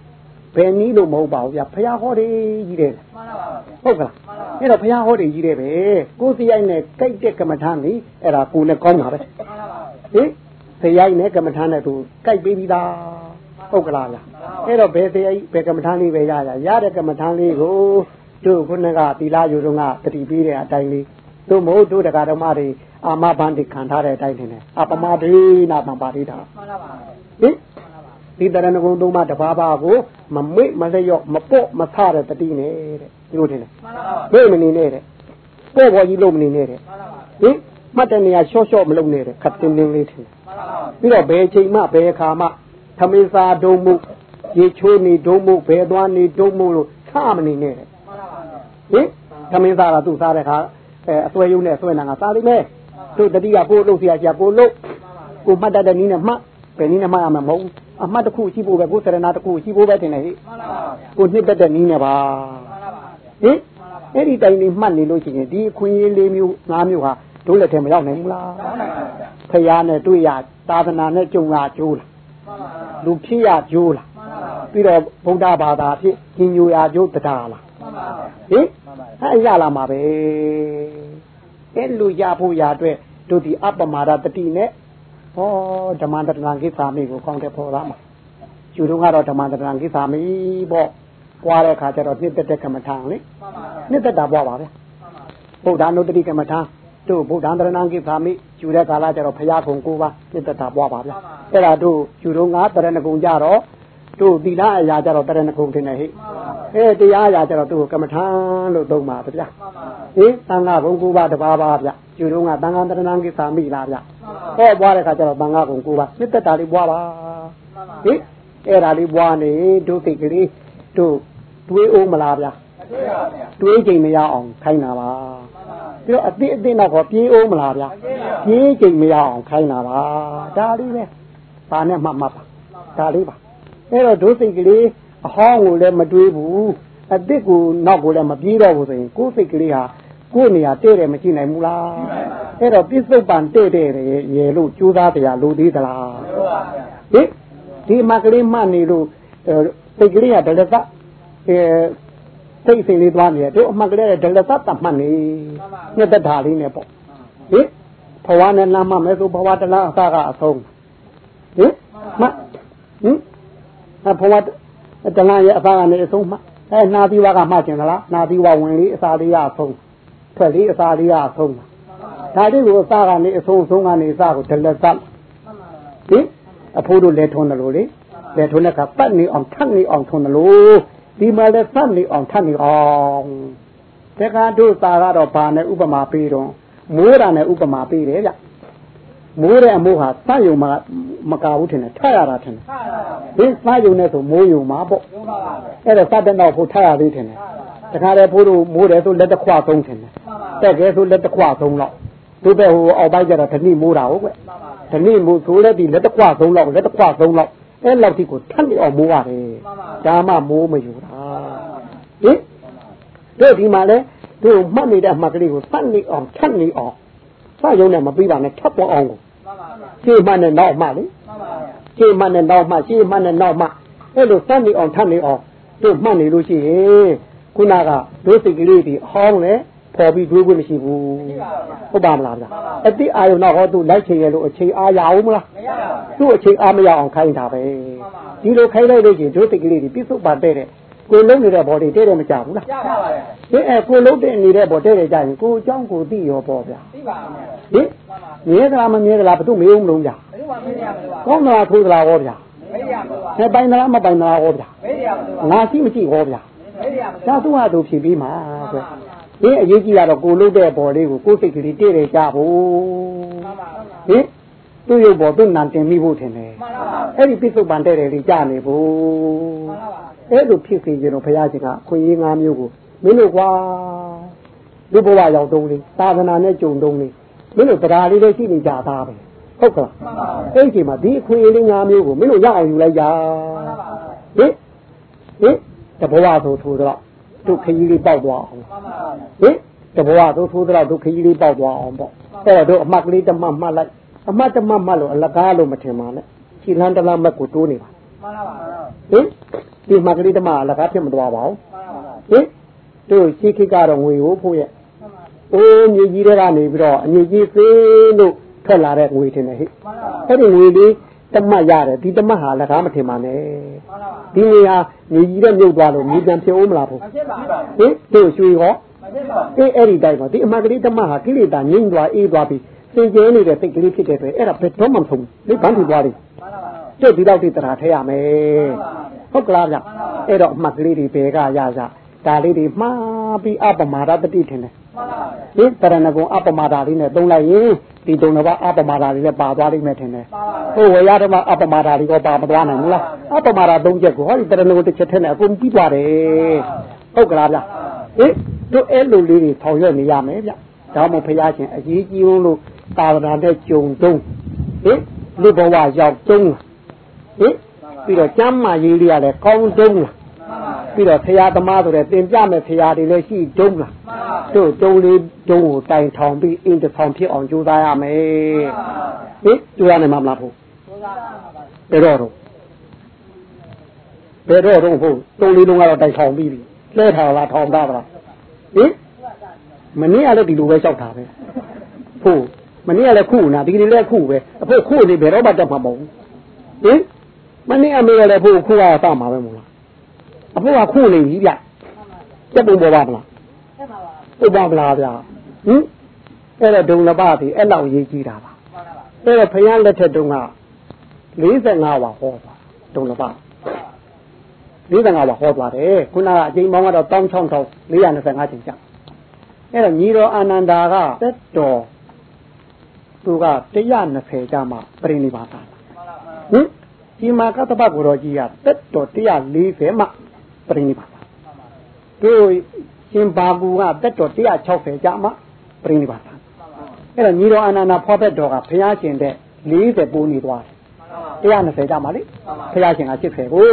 ဘယ်နီးလို့မဟုတ်ပါဘူးဗျာဖယားဟောတယ်ကြီးတယ်မှန်ပါပါဗျာဟုတ်ကလားအဲ့တော့ဖယားဟောတယ်ကြီးတယ်ပဲကိုစီရိုက်နဲ့ကြိုက်တဲ့ကမ္မထာนี่အဲ့ဒါကိုနဲ့ကောင်းတာပဲမှန်ပါပါဟင်ဇယိုက်နဲ့ကမ္မထာနဲ့သူကြိုက်ပေးပြီးသားဟုတ်ကလားဗျာအဲ့တော့ဘယ်ဇယိုက်ဘယ်ကမ္မထာလေးပဲရရရတဲ့ကမ္မထာလေးကိုတို့ခုနကသီလယူတော့ကတတိပေးတဲ့အတိုင်းလေးတို့မဟုတ်တို့တရားဓမ္မတွေအာမဘန္တိခံထားတဲ့အတိုင်းထင်တယ်အပမဒေနာတံပါတိတာမှန်ပါပါဟင် ဒီတရဏဂုံသုံးပါးတပါးပါးကိုမမေ့မလျော့မပေါ့မဆတဲ့တတိနဲ့တဲ့ဒီလိုထင်တယ်မှန်ပါပါမေ့မနေနဲ့တဲ့ပေါ့ပေါ်ကြီးလုံးမနေနဲ့တဲ့မှန်ပါပါဟင်မှတ်တဲ့နေရာရှော့ရှော့မလုပ်နဲ့တဲ့ခတ်တင်းတင်းလေးထင်တယ်မှန်ပါပါပြီးတော့ဘယ်ချိန်မှဘယ်အခါမှသမင်းစားဒုံမှုရေချိုးနေဒုံမှုဘယ်သွားနေဒုံမှုလို့ဆမနေနဲ့တဲ့မှန်ပါပါဟင်သမင်းစားကသူ့စားတဲ့ခါအဲအစွဲယုံနဲ့အစွဲနာကစားလိမ့်မယ်သူတတိကကိုလို့ဆရာကြီးကိုလို့ကိုမှတ်တတ်တဲ့နည်းနဲ့မှတ် ဘယ်နည်းနဲ့မှတ်ရမှာမဟုတ်ဘူးအမှတ်တစ်ခုရှိဖို့ပဲကိုစရနာတစ်ခုရှိဖို့ပဲတင်နေဟိမှန်ပါပါကိုနှစ်သက်တဲ့နည်းနဲ့ပါမှန်ပါပါဟင်အဲ့ဒီတိုင်လေးမှတ်နေလို့ရှိရင်ဒီအခွင့်အရေးလေးမျိုး၅မျိုးဟာတို့လက်ထဲမရောက်နိုင်ဘူးလားမှန်ပါပါဖယားနဲ့တွေ့ရသာသနာနဲ့ကြုံလာကြိုးလားမှန်ပါပါလူဖြစ်ရကြိုးလားမှန်ပါပါပြီးတော့ဗုဒ္ဓဘာသာဖြစ်ကြီးညိုရကြိုးတရားလားမှန်ပါပါဟင်အဲ့ရလာမှာပဲအဲ့လူရဖို့ရအတွက်တို့ဒီအပ္ပမာဒတတိနဲ့ ဟောဓမ္မတရဏကိသာမိကိုကောင်းတဲ့ပေါ်လာမှာယူတော့ကတော့ဓမ္မတရဏကိသာမိပေါ့ပွားတဲ့ခါကျတော့နှစ်သက်တဲ့ကမ္မထာလေနှစ်သက်တာပွားပါဗျဗုဒ္ဓနုတ္တိကမ္မထာတို့ဗုဒ္ဓံတရဏကိသာမိယူတဲ့ကာလကျတော့ဘုရားကုံကိုပါနှစ်သက်တာပွားပါဗျအဲ့ဒါတို့ယူတော့ငါတရဏကုံကြတော့ တို့သီလအရာကြတော့တရဏကုံတင်နေဟိအဲတရားအရာကြတော့သူ့ကမ္မထာလို့သုံးပါဗျဟင်သံဃာဘုံကိုပါတပါးပါဗျယူတော့ငါသံဃာတရဏကိသာမိလားဗျဟောပွားတဲ့ခါကျတော့သံဃာကုံကိုပါနှစ်သက်တာလေးပွားပါဟင်အဲ့ဒါလေးပွားနေတို့သိကလေးတို့တွေးအောင်မလားဗျာတွေးချိန်မရအောင်ခိုင်းတာပါပြီးတော့အတိအသိတော့ခေါ်ပြေးအောင်မလားဗျာပြေးချိန်မရအောင်ခိုင်းတာပါဒါလေးပဲဘာနဲ့မှမှတ်ပါဒါလေးပါ အဲ့တော့ဒုစိတ်ကလေးအဟောင်းကိုလည်းမတွေးဘူးအတိတ်ကိုနောက်ကိုလည်းမပြေးတော့ဘူးဆိုရင်ကိုယ်စိတ်ကလေးဟာကိုယ်နေရာတဲ့တယ်မရှိနိုင်ဘူးလားအဲ့တော့ပြစ္ဆုတ်ပံတဲ့တဲ့ရေလို့ကြိုးစားတရားလိုသေးသလားဟင်ဒီမကလေးမှတ်နေလို့စိတ်ကလေးကဒလသအဲစိတ်စိတ်လေးသွားနေတယ်တို့အမှတ်ကလေးဒလသတမှတ်နေနှစ်သက်တာလေးနဲ့ပေါ့ဟင်ဘဝနဲ့လမ်းမမဲဆိုဘဝတလားအစကအဆုံးဟင်မှဟင်အ ဘဝတလားရဲ့အစကနေအဆုံးမှအဲနာသီဝကမှကျင်သလားနာသီဝဝင်လေးအစာလေးရအဆုံးထွက်လေးအစာလေးရအဆုံးဒါလေးကိုအစကနေအဆုံးအဆုံးကနေအစကိုဒလသဟင်အဖိုးတို့လက်ထုံးတယ်လို့လေလက်ထုံးတဲ့ကပတ်နေအောင်ထပ်နေအောင်ထုံးတယ်လို့ဒီမှာလည်းပတ်နေအောင်ထပ်နေအောင်တက္ကတို့သာကတော့ဘာနဲ့ဥပမာပေးတော့မိုးတာနဲ့ဥပမာပေးတယ်ဗျ မိုးတဲ့အမိုးဟာစယုံမှာမကဘူးထင်တယ်ထရတာထင်တယ်ဒီစယုံနဲ့ဆိုမိုးယုံမှာပေါ့အဲ့ဒါစတဲ့တော့ဖို့ထရသေးထင်တယ်တခါလေဖိုးတို့မိုးတယ်ဆိုလက်တစ်ခွသုံးထင်တယ်တက်ခဲဆိုလက်တစ်ခွသုံးတော့သူပဲဟိုအောက်ပိုင်းကျတော့ဓနိမိုးတာဟုတ်ကွဓနိမိုးဆိုလည်းဒီလက်တစ်ခွသုံးလောက်လက်တစ်ခွသုံးလောက်အဲ့လောက်ထိကိုထပ်နေအောင်မိုးရတယ်ဒါမှမိုးမယူတာဟင်တို့ဒီမှာလဲတို့မှတ်နေတဲ့အမှတ်ကလေးကိုစက်နေအောင်ထပ်နေအောင် စရုံနဲ့မပြီးပါနဲ့ထပ်ပေါ်အောင်ကိုရှေ့မှနဲ့နောက်မှလေရှေ့မှနဲ့နောက်မှရှေ့မှနဲ့နောက်မှအဲ့လိုစက်နေအောင်ထပ်နေအောင်တို့မှတ်နေလို့ရှိရင်ခုနကတို့စိတ်ကလေးဒီအဟောင်းလေပေါ်ပြီးတွေးဖို့မရှိဘူးဟုတ်ပါမလားဗျာအတိအာယုံတော့ဟောသူလိုက်ချင်ရလို့အချိန်အားရအောင်မလားမရပါဘူးသူ့အချိန်အားမရအောင်ခိုင်းတာပဲဒီလိုခိုင်းလိုက်လို့ချင်းဒုစိတ်ကလေးတွေပြစ္ဆုတ်ပါတဲ့တဲ့ ကိုလုံးနေတဲ့ဘော်တွေတဲ့တယ်မကြဘူးလားကြပါပါဗျာဒီအဲကိုလုံးတဲ့နေတဲ့ဘော်တဲ့တယ်ကြရင်ကိုအကြောင်းကိုသိရောပေါ့ဗျာသိပါပါဟင်မြဲသလားမမြဲသလားဘယ်သူမေးဦးမလို့ဗျာဘယ်သူမှမေးရမလို့ကောင်းသလားထိုးသလားဟောဗျာမေးရမလို့ဟဲ့ပိုင်သလားမပိုင်သလားဟောဗျာမေးရမလို့ငါရှိမရှိဟောဗျာမေးရမလို့ဒါသူ့ဟာသူဖြေပြီးမှာဆိုဒီအရေးကြီးတာတော့ကိုလုတ်တဲ့ဘော်လေးကိုကိုစိတ်ကလေးတည့်တယ်ကြဖို့ဟင်သူ့ရုပ်ဘော်သူ့နံတင်မိဖို့ထင်တယ်အဲ့ဒီပြစ္ဆုတ်ပန်တဲ့တယ်လေးကြနေဖို့ အဲ့လိုဖြစ်စေကြတော့ဘုရားရှင်ကခွင့်ရေး၅မျိုးကိုမင်းတို့ကွာလူဘဝရောက်တုံးလေးသာသနာနဲ့ကြုံတုံးလေးမင်းတို့တရားလေးလည်းရှိနေကြသားပဲဟုတ်ကလားအဲ့ဒီမှာဒီအခွင့်အရေး၅မျိုးကိုမင်းတို့ရအောင်ယူလိုက်ကြဟင်ဟင်တဘဝဆိုထိုးတော့ဒုက္ခကြီးလေးပေါက်သွားအောင်ဟင်တဘဝဆိုထိုးတော့ဒုက္ခကြီးလေးပေါက်သွားအောင်ပေါ့အဲ့တော့အမှတ်ကလေးတမတ်မှတ်လိုက်အမှတ်တမတ်မှတ်လို့အလကားလို့မထင်ပါနဲ့ခြေလန်းတလားမက်ကိုတိုးနေပါမှန်ပါပါ ဟင်ဒီမှတ်ကလေးတမအလကားဖြစ်မသွားပါဘူးဟင်တို့ရှိခိကတော့ငွေကိုဖို့ရဲ့အိုးမြေကြီးတွေကနေပြီးတော့အမြေကြီးသေးလို့ထွက်လာတဲ့ငွေထင်တယ်ဟိအဲ့ဒီငွေလေးတမတ်ရတယ်ဒီတမတ်ဟာလကားမထင်ပါနဲ့ဒီနေဟာမြေကြီးတဲ့မြုပ်သွားလို့မြေပြန်ဖြစ်အောင်မလားဘူးဟင်တို့ရွှေရောအေးအဲ့ဒီတိုင်းပါဒီအမကလေးတမတ်ဟာကိလေသာငြိမ့်သွားအေးသွားပြီးစင်ကြဲနေတဲ့စိတ်ကလေးဖြစ်တဲ့အတွက်အဲ့ဒါဘယ်တော့မှမဆုံးဘူးဘန်းထူသွားတယ် ကျုပ်ဒီတော့ဒီတရားထဲရမယ်ဟုတ်ကလားဗျအဲ့တော့အမှတ်ကလေးတွေဘယ်ကရကြဒါလေးတွေမှားပြီးအပမာဒတတိထင်တယ်ဒီတရဏဂုံအပမာဒလေးနဲ့သုံးလိုက်ရင်ဒီတုံတော့အပမာဒလေးလည်းပါသွားလိမ့်မယ်ထင်တယ်ဟိုဝေရဓမ္မအပမာဒလေးကပါမသွားနိုင်ဘူးလားအပမာဒသုံးချက်ကိုဟောဒီတရဏဂုံတစ်ချက်ထဲနဲ့အကုန်ပြီးသွားတယ်ဟုတ်ကလားဗျဟင်တို့အဲ့လိုလေးတွေထောင်ရွက်နေရမယ်ဗျဒါမှမဖျားရှင်အကြီးကြီးလို့သာဝနာနဲ့ကြုံတုံးဟင်လူဘဝရောက်တုံး ဟင်ပြီးတော့ကျမ်းမာရေးလေးကလည်းကောင်းတုံးလားပြီးတော့ဆရာသမားဆိုတဲ့တင်ပြမဲ့ဆရာတွေလည်းရှိတုံးလားတို့တုံးလေးတုံးကိုတိုင်ထောင်ပြီးအင်းတစ်ထောင်ဖြစ်အောင်ကြိုးစားရမယ်ဟင်ကြိုးရနိုင်မှာမလားဖို့ဘယ်တော့တော့ဘယ်တော့တော့ဖို့တုံးလေးလုံးကတော့တိုင်ထောင်ပြီးပြီလဲထားလားထောင်တာလားဟင်မနေ့ကလည်းဒီလိုပဲလျှောက်တာပဲဖို့မနေ့ကလည်းခုနာဒီနေ့လည်းခုပဲအဖို့ခုနေဘယ်တော့မှတက်မှာမဟုတ်ဘူးဟင် မနေ့အမေကလည်းဖို့ခုကစမှာပဲမို့လားအဖို့ကခုနေပြီဗျတက်ပုံပေါ်ပါမလားဆက်ပါပါဟုတ်ပါမလားဗျဟင်အဲ့တော့ဒုံလပသည်အဲ့လောက်ရေးကြည့်တာပါမှန်ပါပါအဲ့တော့ဖယားလက်ထက်တုန်းက45ဝါဟောပါဒုံလပ45ဝါဟောသွားတယ်ခုနကအချိန်ပေါင်းကတော့16425ချိန်ကြာအဲ့တော့ညီတော်အာနန္ဒာကသက်တော်သူက120ကျမှပြိဋိဘာသာမှန်ပါပါဟင် ဒီမှာကတ္တပကိုတော်ကြီးကသက်တော်140မှပြိဋိဘာသာတို့ရှင်ဘာကူကသက်တော်160ကျမှပြိဋိဘာသာအဲ့တော့ညီတော်အာနန္ဒာဖောသက်တော်ကဘုရားရှင်တဲ့40ပိုးနေသွားတယ်120ကျမှလေဘုရားရှင်က80ကို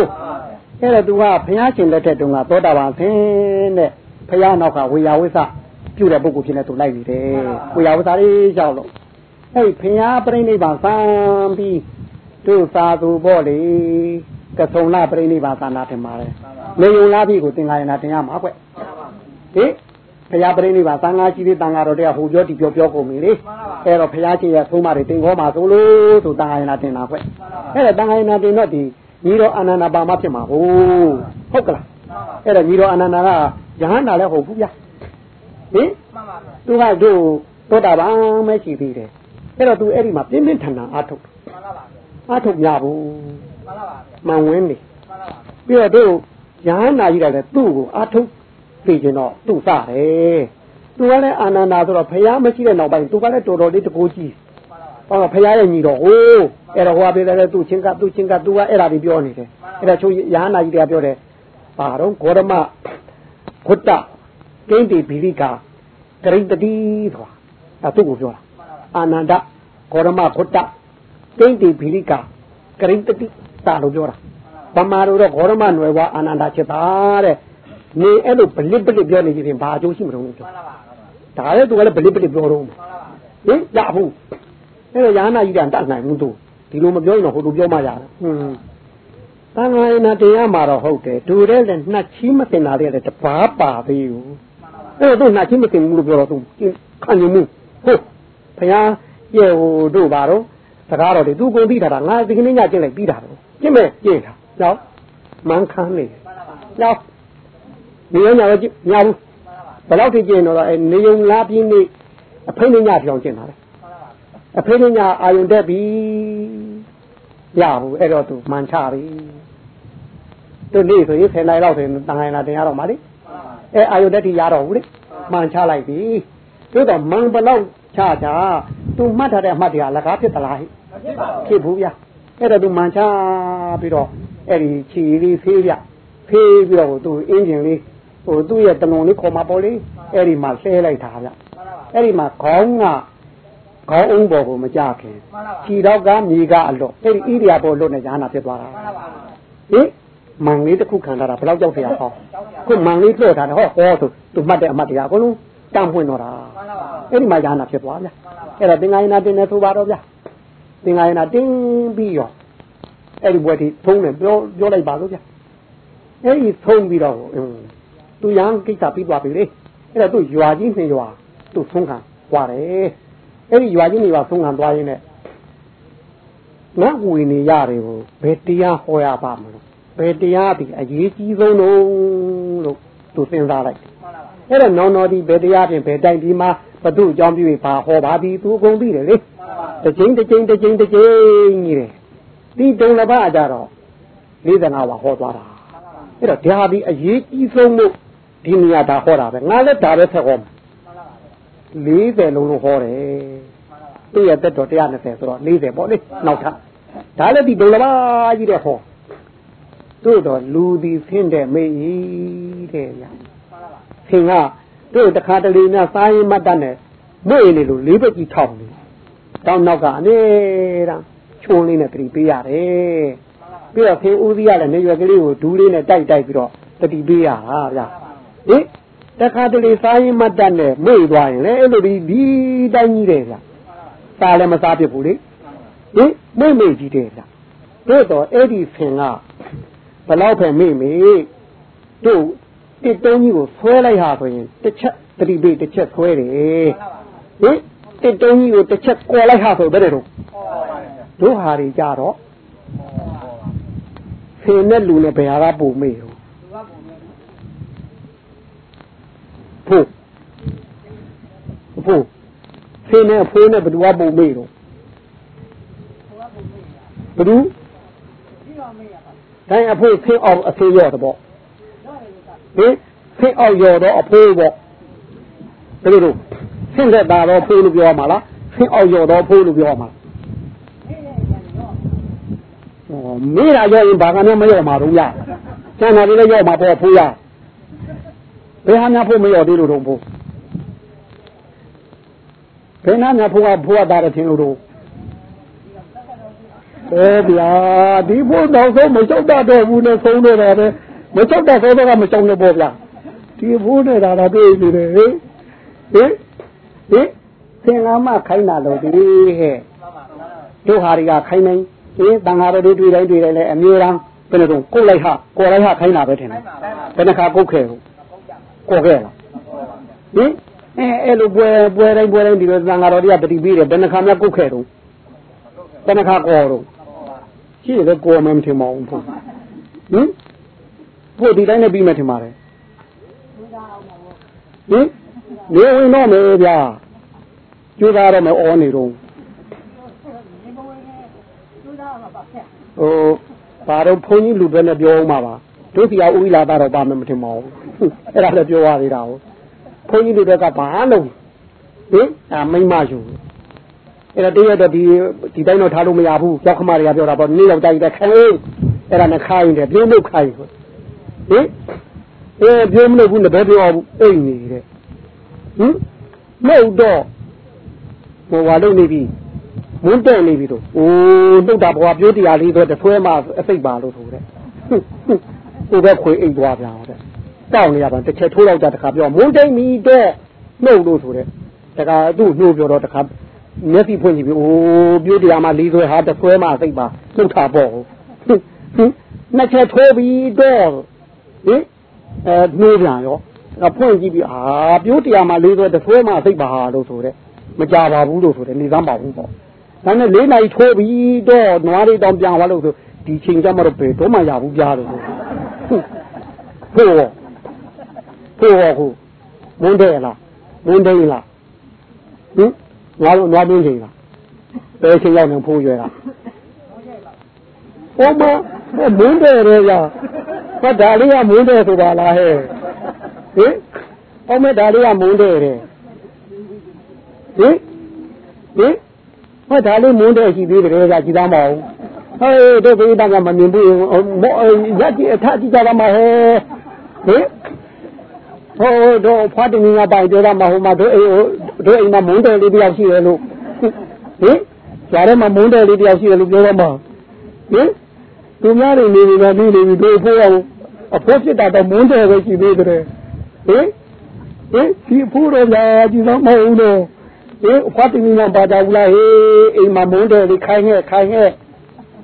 အဲ့တော့သူကဘုရားရှင်လက်ထက်တုန်းကသောတာပန်ဆင်းတဲ့ဘုရားနောက်ကဝေယဝိသပြုတဲ့ပုဂ္ဂိုလ်ဖြစ်နေသူလိုက်နေတယ်ဝေယဝိသလေးရောက်လို့အဲ့ဘုရားပြိဋိဘာသံပြီး တို့သာသူပေါ့လေကဆုံလာပြိဋိဘာသာနာတင်ပါတယ်လေယုံလာပြီကိုသင်္ဃာယနာတင်ရမှာကွဟင်ဘုရားပြိဋိဘာသံဃာကြီးတွေတန်ဃာတော်တွေကဟိုပြောဒီပြောပြောကုန်ပြီလေအဲ့တော့ဘုရားရှင်ရဲ့သုံးမတွေတင်ခေါ်မှာဆိုလို့ဆိုတန်ဃာယနာတင်တာကွအဲ့တော့တန်ဃာယနာတင်တော့ဒီညီတော်အာနန္ဒပါမဖြစ်မှာဟုတ်ဟုတ်ကလားအဲ့တော့ညီတော်အာနန္ဒာကယဟန္တာလည်းဟုတ်ဘူးဗျာဟင်မှန်ပါပါသူကတို့သောတာပန်မရှိသေးတယ်အဲ့တော့သူအဲ့ဒီမှာပြင်းပြင်းထန်ထန်အာထုတ်မှန်ပါပါ အာထုတ်ရဘူးမှန်ပါပါမှန်ဝင်းနေမှန်ပါပါပြီးတော့တို့ယဟန္တာကြီးကလည်းသူ့ကိုအာထုတ်သိကျင်တော့သူ့စတယ်သူကလည်းအာနန္ဒာဆိုတော့ဖះမရှိတဲ့နောက်ပိုင်းသူကလည်းတော်တော်လေးတကိုးကြီးဟောဖះရဲ့ညီတော်ဟိုးအဲ့တော့ဟိုကပြောတယ်သူချင်းကသူချင်းကသူကအဲ့ဒါတွေပြောနေတယ်အဲ့ဒါချိုးယဟန္တာကြီးတွေကပြောတယ်ပါတော့ဂေါရမခွတ်တကိန်းတိဘိရိကာကရိတတိဆိုတာအဲ့သူ့ကိုပြောတာအာနန္ဒဂေါရမခွတ်တ ကိန်းတိဘိရိကာကရိတတိတာလို့ပြောတာဗမာတို့တော့ဂေါရမနွယ်ဘွားအာနန္ဒချက်ပါတဲ့နေအဲ့လိုပလစ်ပလစ်ပြောနေကြရင်ဘာအကျိုးရှိမလို့ပြောမှန်ပါပါဒါလည်းသူကလည်းပလစ်ပလစ်ပြောတော့မှန်ပါပါဟင်ရဘူးအဲ့တော့ယာနာကြီးကတတ်နိုင်ဘူးသူဒီလိုမပြောရင်တော့ဟိုလိုပြောမှရတယ်ဟွန်းတန်ခါရနာတရားမှာတော့ဟုတ်တယ်ဒူတဲ့လည်းနှက်ချီးမတင်တာလည်းတပါးပါသေးဘူးအဲ့တော့သူနှက်ချီးမတင်ဘူးလို့ပြောတော့သူခံယူမှုဟုတ်ဘုရားရဲ့ဟိုတို့ပါတော့ စကားတော်တွေသူကုန်ပြီးတာငါဒီကနေ့ညကျင့်လိုက်ပြီးတာတော့ကျင့်မဲ့ကျင့်တာနော်မန်းခမ်းနေနော်ဒီရညာပဲညဘူးဘယ်တော့ထိကျင့်တော့အဲနေုံလားပြင်းနေအဖိနေညပြောင်းကျင့်တာလေအဖိနေညအာယုန်တက်ပြီရဘူးအဲ့တော့သူမှန်ချပြီသူနေ့ဆိုရင်10နိုင်လောက်ဆိုရင်တန်ခိုင်လာတင်ရတော့မှာလေအဲအာယုန်တက်ထိရတော့ဘူးလေမှန်ချလိုက်ပြီသို့တော့မန်ဘလောက်ချချသူမှတ်ထားတဲ့အမှတ်တွေကလကားဖြစ်သလားဟိမ ဖြစ်ဘူးဗျာအဲ့တော့သူမှန်ချပြီးတော့အဲ့ဒီခြေလေးဖေးဗျဖေးပြီးတော့သူအင်ဂျင်လေးဟိုသူ့ရဲ့တလွန်လေးခေါ်มาပေါ့လေအဲ့ဒီမှာဆဲလိုက်တာဗျအဲ့ဒီမှာခေါင်းကခေါင်းအုံးပေါ်ကိုမကြခင်ခြေတော့ကမြေကအလွတ်အဲ့ဒီဣရိယာပေါ်လွတ်နေရဟနာဖြစ်သွားတာဟင်မန်လေးတစ်ခုခံတာဘယ်လောက်ကြောက်ဖရာဟောခုမန်လေးလွှဲထားတယ်ဟောဟောဆိုသူမှတ်တဲ့အမှတ်တရားအကုန်လုံးတန့်ပွင့်တော့တာအဲ့ဒီမှာရဟနာဖြစ်သွားဗျအဲ့တော့သင်္ဃာယနာတင်နေဆိုပါတော့ဗျ သင်္ဃာယနာတင်ပြီးရောအဲ့ဒီဘွယ်တီထုံးတယ်ပြောပြောလိုက်ပါလို့ဗျအဲ့ဒီထုံးပြီးတော့အင်းသူရန်ကိစ္စပြီးသွားပြီလေအဲ့တော့သူရွာကြီးနှစ်ရွာသူဆုံးခံသွားတယ်အဲ့ဒီရွာကြီးနှစ်ရွာဆုံးခံသွားရင်းနဲ့ငါဝင်နေရတယ်ကိုဘယ်တရားဟောရပါမလို့ဘယ်တရားဒီအရေးကြီးဆုံးလို့လို့သူစဉ်းစားလိုက်မှန်ပါပါအဲ့တော့နောင်တော်ဒီဘယ်တရားဖြင့်ဘယ်တိုင်ဒီမှာဘသူအကြောင်းပြုပြီးပါဟောပါပြီသူအကုန်ပြီးတယ်လေမှန်ပါပါ တစ်ချိန်တစ်ချိန်တစ်ချိန်တစ်ချိန်ကြီးတယ်ဒီဒုံလဘအကြတော့45ဝါဟောသွားတာအဲ့တော့ဒါဒီအရေးကြီးဆုံးလို့ဒီနေရာဒါဟောတာပဲငါလည်းဒါပဲဆက်ဟောမှာ40လုံးလုံးဟောတယ်သူ့ရဲ့တက်တော်120ဆိုတော့40ပေါ့လေနောက်ထပ်ဒါလည်းဒီဒုံလဘကြီးတဲ့ဟောတို့တော့လူဒီဆင်းတဲ့မေးတဲ့ညာသင်ကတို့တခါတလေများစားရင်မတ်တတ်နဲ့မွေ့နေလို့လေးဘက်ကြီးထောက်နေ တောင်းနောက်ကအနေတန်းချုံလေးနဲ့တတိပေးရတယ်ပြီးတော့ဖေဦးစီးရတဲ့နေရွယ်ကလေးကိုဒူးလေးနဲ့တိုက်တိုက်ပြီးတော့တတိပေးရတာဗျဟင်တခါတလေစားရင်မတ်တတ်နဲ့မွေ့သွားရင်လေအဲ့လိုဒီဒီတိုင်းကြီးတယ်ဗျစားလည်းမစားဖြစ်ဘူးလေဟင်မွေ့မေ့ကြီးတယ်ဗျတို့တော့အဲ့ဒီဖင်ကဘလောက်ဖင်မေ့မေ့တို့တစ်တုံးကြီးကိုဆွဲလိုက်ဟာဆိုရင်တစ်ချက်တတိပိတစ်ချက်ဆွဲတယ်ဟင် တစ်တုံးကြီးကိုတစ်ချက်ကော်လိုက်ဟာဆိုဘယ်လိုဟောပါပါဗျာတို့ဟာတွေကြတော့ဖင်နဲ့လူနဲ့ဘယ်ဟာကပုံမေးရောသူကပုံနေတယ်ဖို့ဖို့ဖင်နဲ့ဖိုးနဲ့ဘယ်သူကပုံမေးရောသူကပုံနေတယ်ဘယ်သူပြီးတော့မေးရပါတိုင်းအဖိုးဖင်အောင်အဖေးရော့တော့ပေါ့တော့လေကဟင်ဖင်အောင်ရော်တော့အဖိုးပေါ့ဘယ်လိုလို့ ဖင်သက်တာတော့ဖိုးလို့ပြောမှာလားဖင်အောင်ရော်တော့ဖိုးလို့ပြောမှာမေးတယ်ပြန်တော့ဟောမေးတာရောရင်ဘာကနဲ့မရောမှာတော့ရကျန်တာလေးလည်းရောမှာပေါ့ဖိုးရဘယ်ဟာများဖို့မရောသေးလို့တော့ဖိုးဘယ်နာများဖိုးကဖိုးကတာတယ်ထင်လို့တော့အဲဗျာဒီဖို့တော့ဆုံးမကြောက်တတ်တော့ဘူးနဲ့ဆုံးတော့တာပဲမကြောက်တတ်သောကမကြောက်နဲ့ပေါ့ဗျာဒီဖို့နဲ့ဒါတော့တွေ့နေတယ်ဟင် ဟင်ဟင်သင်္ကာမခိုင်းတာလို့ဒီဟဲ့မှန်ပါမှန်ပါတို့ဟာတွေကခိုင်းနိုင်အင်းတန်ဃာတော်တွေတွေ့တိုင်းတွေ့တိုင်းလည်းအမြဲတမ်းဘယ်လိုတော့ကိုယ်လိုက်ဟာကိုယ်လိုက်ဟာခိုင်းတာပဲထင်တယ်မှန်ပါမှန်ပါဘယ်နှခါကုတ်ခဲ့ဟုတ်ပုံကြပါကိုယ်ခဲ့လားဟင်အဲအဲ့လိုပွဲပွဲတိုင်းပွဲတိုင်းဒီလိုတန်ဃာတော်တွေကတတိပြီးတယ်ဘယ်နှခါများကုတ်ခဲ့တော့ဘယ်နှခါကောတော့ရှိတယ်လေကိုယ်မှမထင်ပါဘူးဖို့ဟင်ဖို့ဒီတိုင်းနဲ့ပြီးမှထင်ပါတယ်သူကအောင်ပါဘောဟင် နေဝင်တော့မယ်ဗျာကျူးသားတော့မယ်အောနေတော့ဒီဘဝနဲ့သူကအောင်ပါဖက်ဟိုဘာတော့ဘုန်းကြီးလူပဲနဲ့ပြောအောင်ပါပါတို့စီကဥိလာတော့ပါမယ်မထင်ပါဘူးအဲ့ဒါလည်းပြောရသေးတာဟုတ်ဘုန်းကြီးလူတွေကဘာလုံးဟင်အမိမ့်မယူအဲ့ဒါတည့်ရတော့ဒီဒီတိုင်းတော့ထားလို့မရဘူးကြောက်ခမတွေကပြောတာပေါ့နေ့ရောက်ကြိုက်တဲ့ခိုင်းအဲ့ဒါနဲ့ခိုင်းတယ်ပြင်းလို့ခိုင်းဟင်အဲပြင်းမလို့ဘူးလည်းဘယ်ပြောဘူးအိတ်နေတဲ့ ဟင်မဟုတ်တော့ဟိုဟာလုံးနေပြီမွန်းတဲ့နေပြီတော့အိုးနှုတ်တာဘွားပြိုးတရားလေးတော့တဆွဲမှအစိတ်ပါလို့ဆိုတဲ့ဟိုဘက်ခွေအိတ်သွားပြန်ဟောတဲ့တောင်းနေရပါတစ်ချက်ထိုးတော့ကြတခါပြောမွန်းတိတ်မီတော့နှုတ်လို့ဆိုတဲ့တခါသူ့နှုတ်ပြောတော့တခါမျက်စိဖွင့်ကြည့်ပြီးအိုးပြိုးတရားမှလေးဆွဲဟာတဆွဲမှအစိတ်ပါနှုတ်တာပေါ့ဟင်နှစ်ချက်ထိုးပြီးတော့ဟင်အဲနှိုးပြန်ရော အဲ့ဖွင့်ကြည့်ပြီးအာပြိုးတရားမှလေးဆွဲတဆွဲမှအစိတ်ပါဟာလို့ဆိုတဲ့မကြပါဘူးလို့ဆိုတယ်နေသမ်းပါဘူးပေါ့ဒါနဲ့လေးနိုင်ထိုးပြီးတော့နွားလေးတောင်ပြန်သွားလို့ဆိုဒီချိန်ကျမှတော့ဘယ်တော့မှရဘူးကြားလို့ဖို့ရောဖို့ရောခုမွန်းတယ်လားမွန်းတယ်လားဟင်နွားလို့နွားပြင်းချိန်လားဘယ်ချိန်ရောက်နေဖိုးရွယ်လားဟောမမွန်းတယ်လေရဟောဒါလေးကမွန်းတယ်ဆိုပါလားဟဲ့ ဟင်ဟောမဲဒါလေးကမွန်းတယ်တဲ့ဟင်ဟင်ဟောဒါလေးမွန်းတယ်ရှိသေးတယ်ကကြည်သားမအောင်ဟေးတို့ဘိဒကမမြင်ဘူးမောရက်ကြီးအထကြည့်ကြပါမဟဲ့ဟင်ဟိုတို့ဖွားတင်ငါပိုင်ပြောတာမဟုတ်မတို့အိမ်တို့အိမ်မှာမုန်းတယ်လေးတယောက်ရှိတယ်လို့ဟင်ကြားထဲမှာမုန်းတယ်လေးတယောက်ရှိတယ်လို့ပြောတော့မှာဟင်သူများတွေနေနေတာနေနေပြီတို့အဖိုးအောင်အဖိုးဖြစ်တာတော့မုန်းတယ်ပဲရှိသေးတယ် ဟင်ဟင်ဒီအဖိုးတော့ညာကြည့်တော့မဟုတ်ဘူးလို့ဟင်ဖွားတင်ငါပါကြဘူးလားဟေးအိမ်မှာမုန်းတယ်လေးခိုင်းခဲ့ခိုင်းခဲ့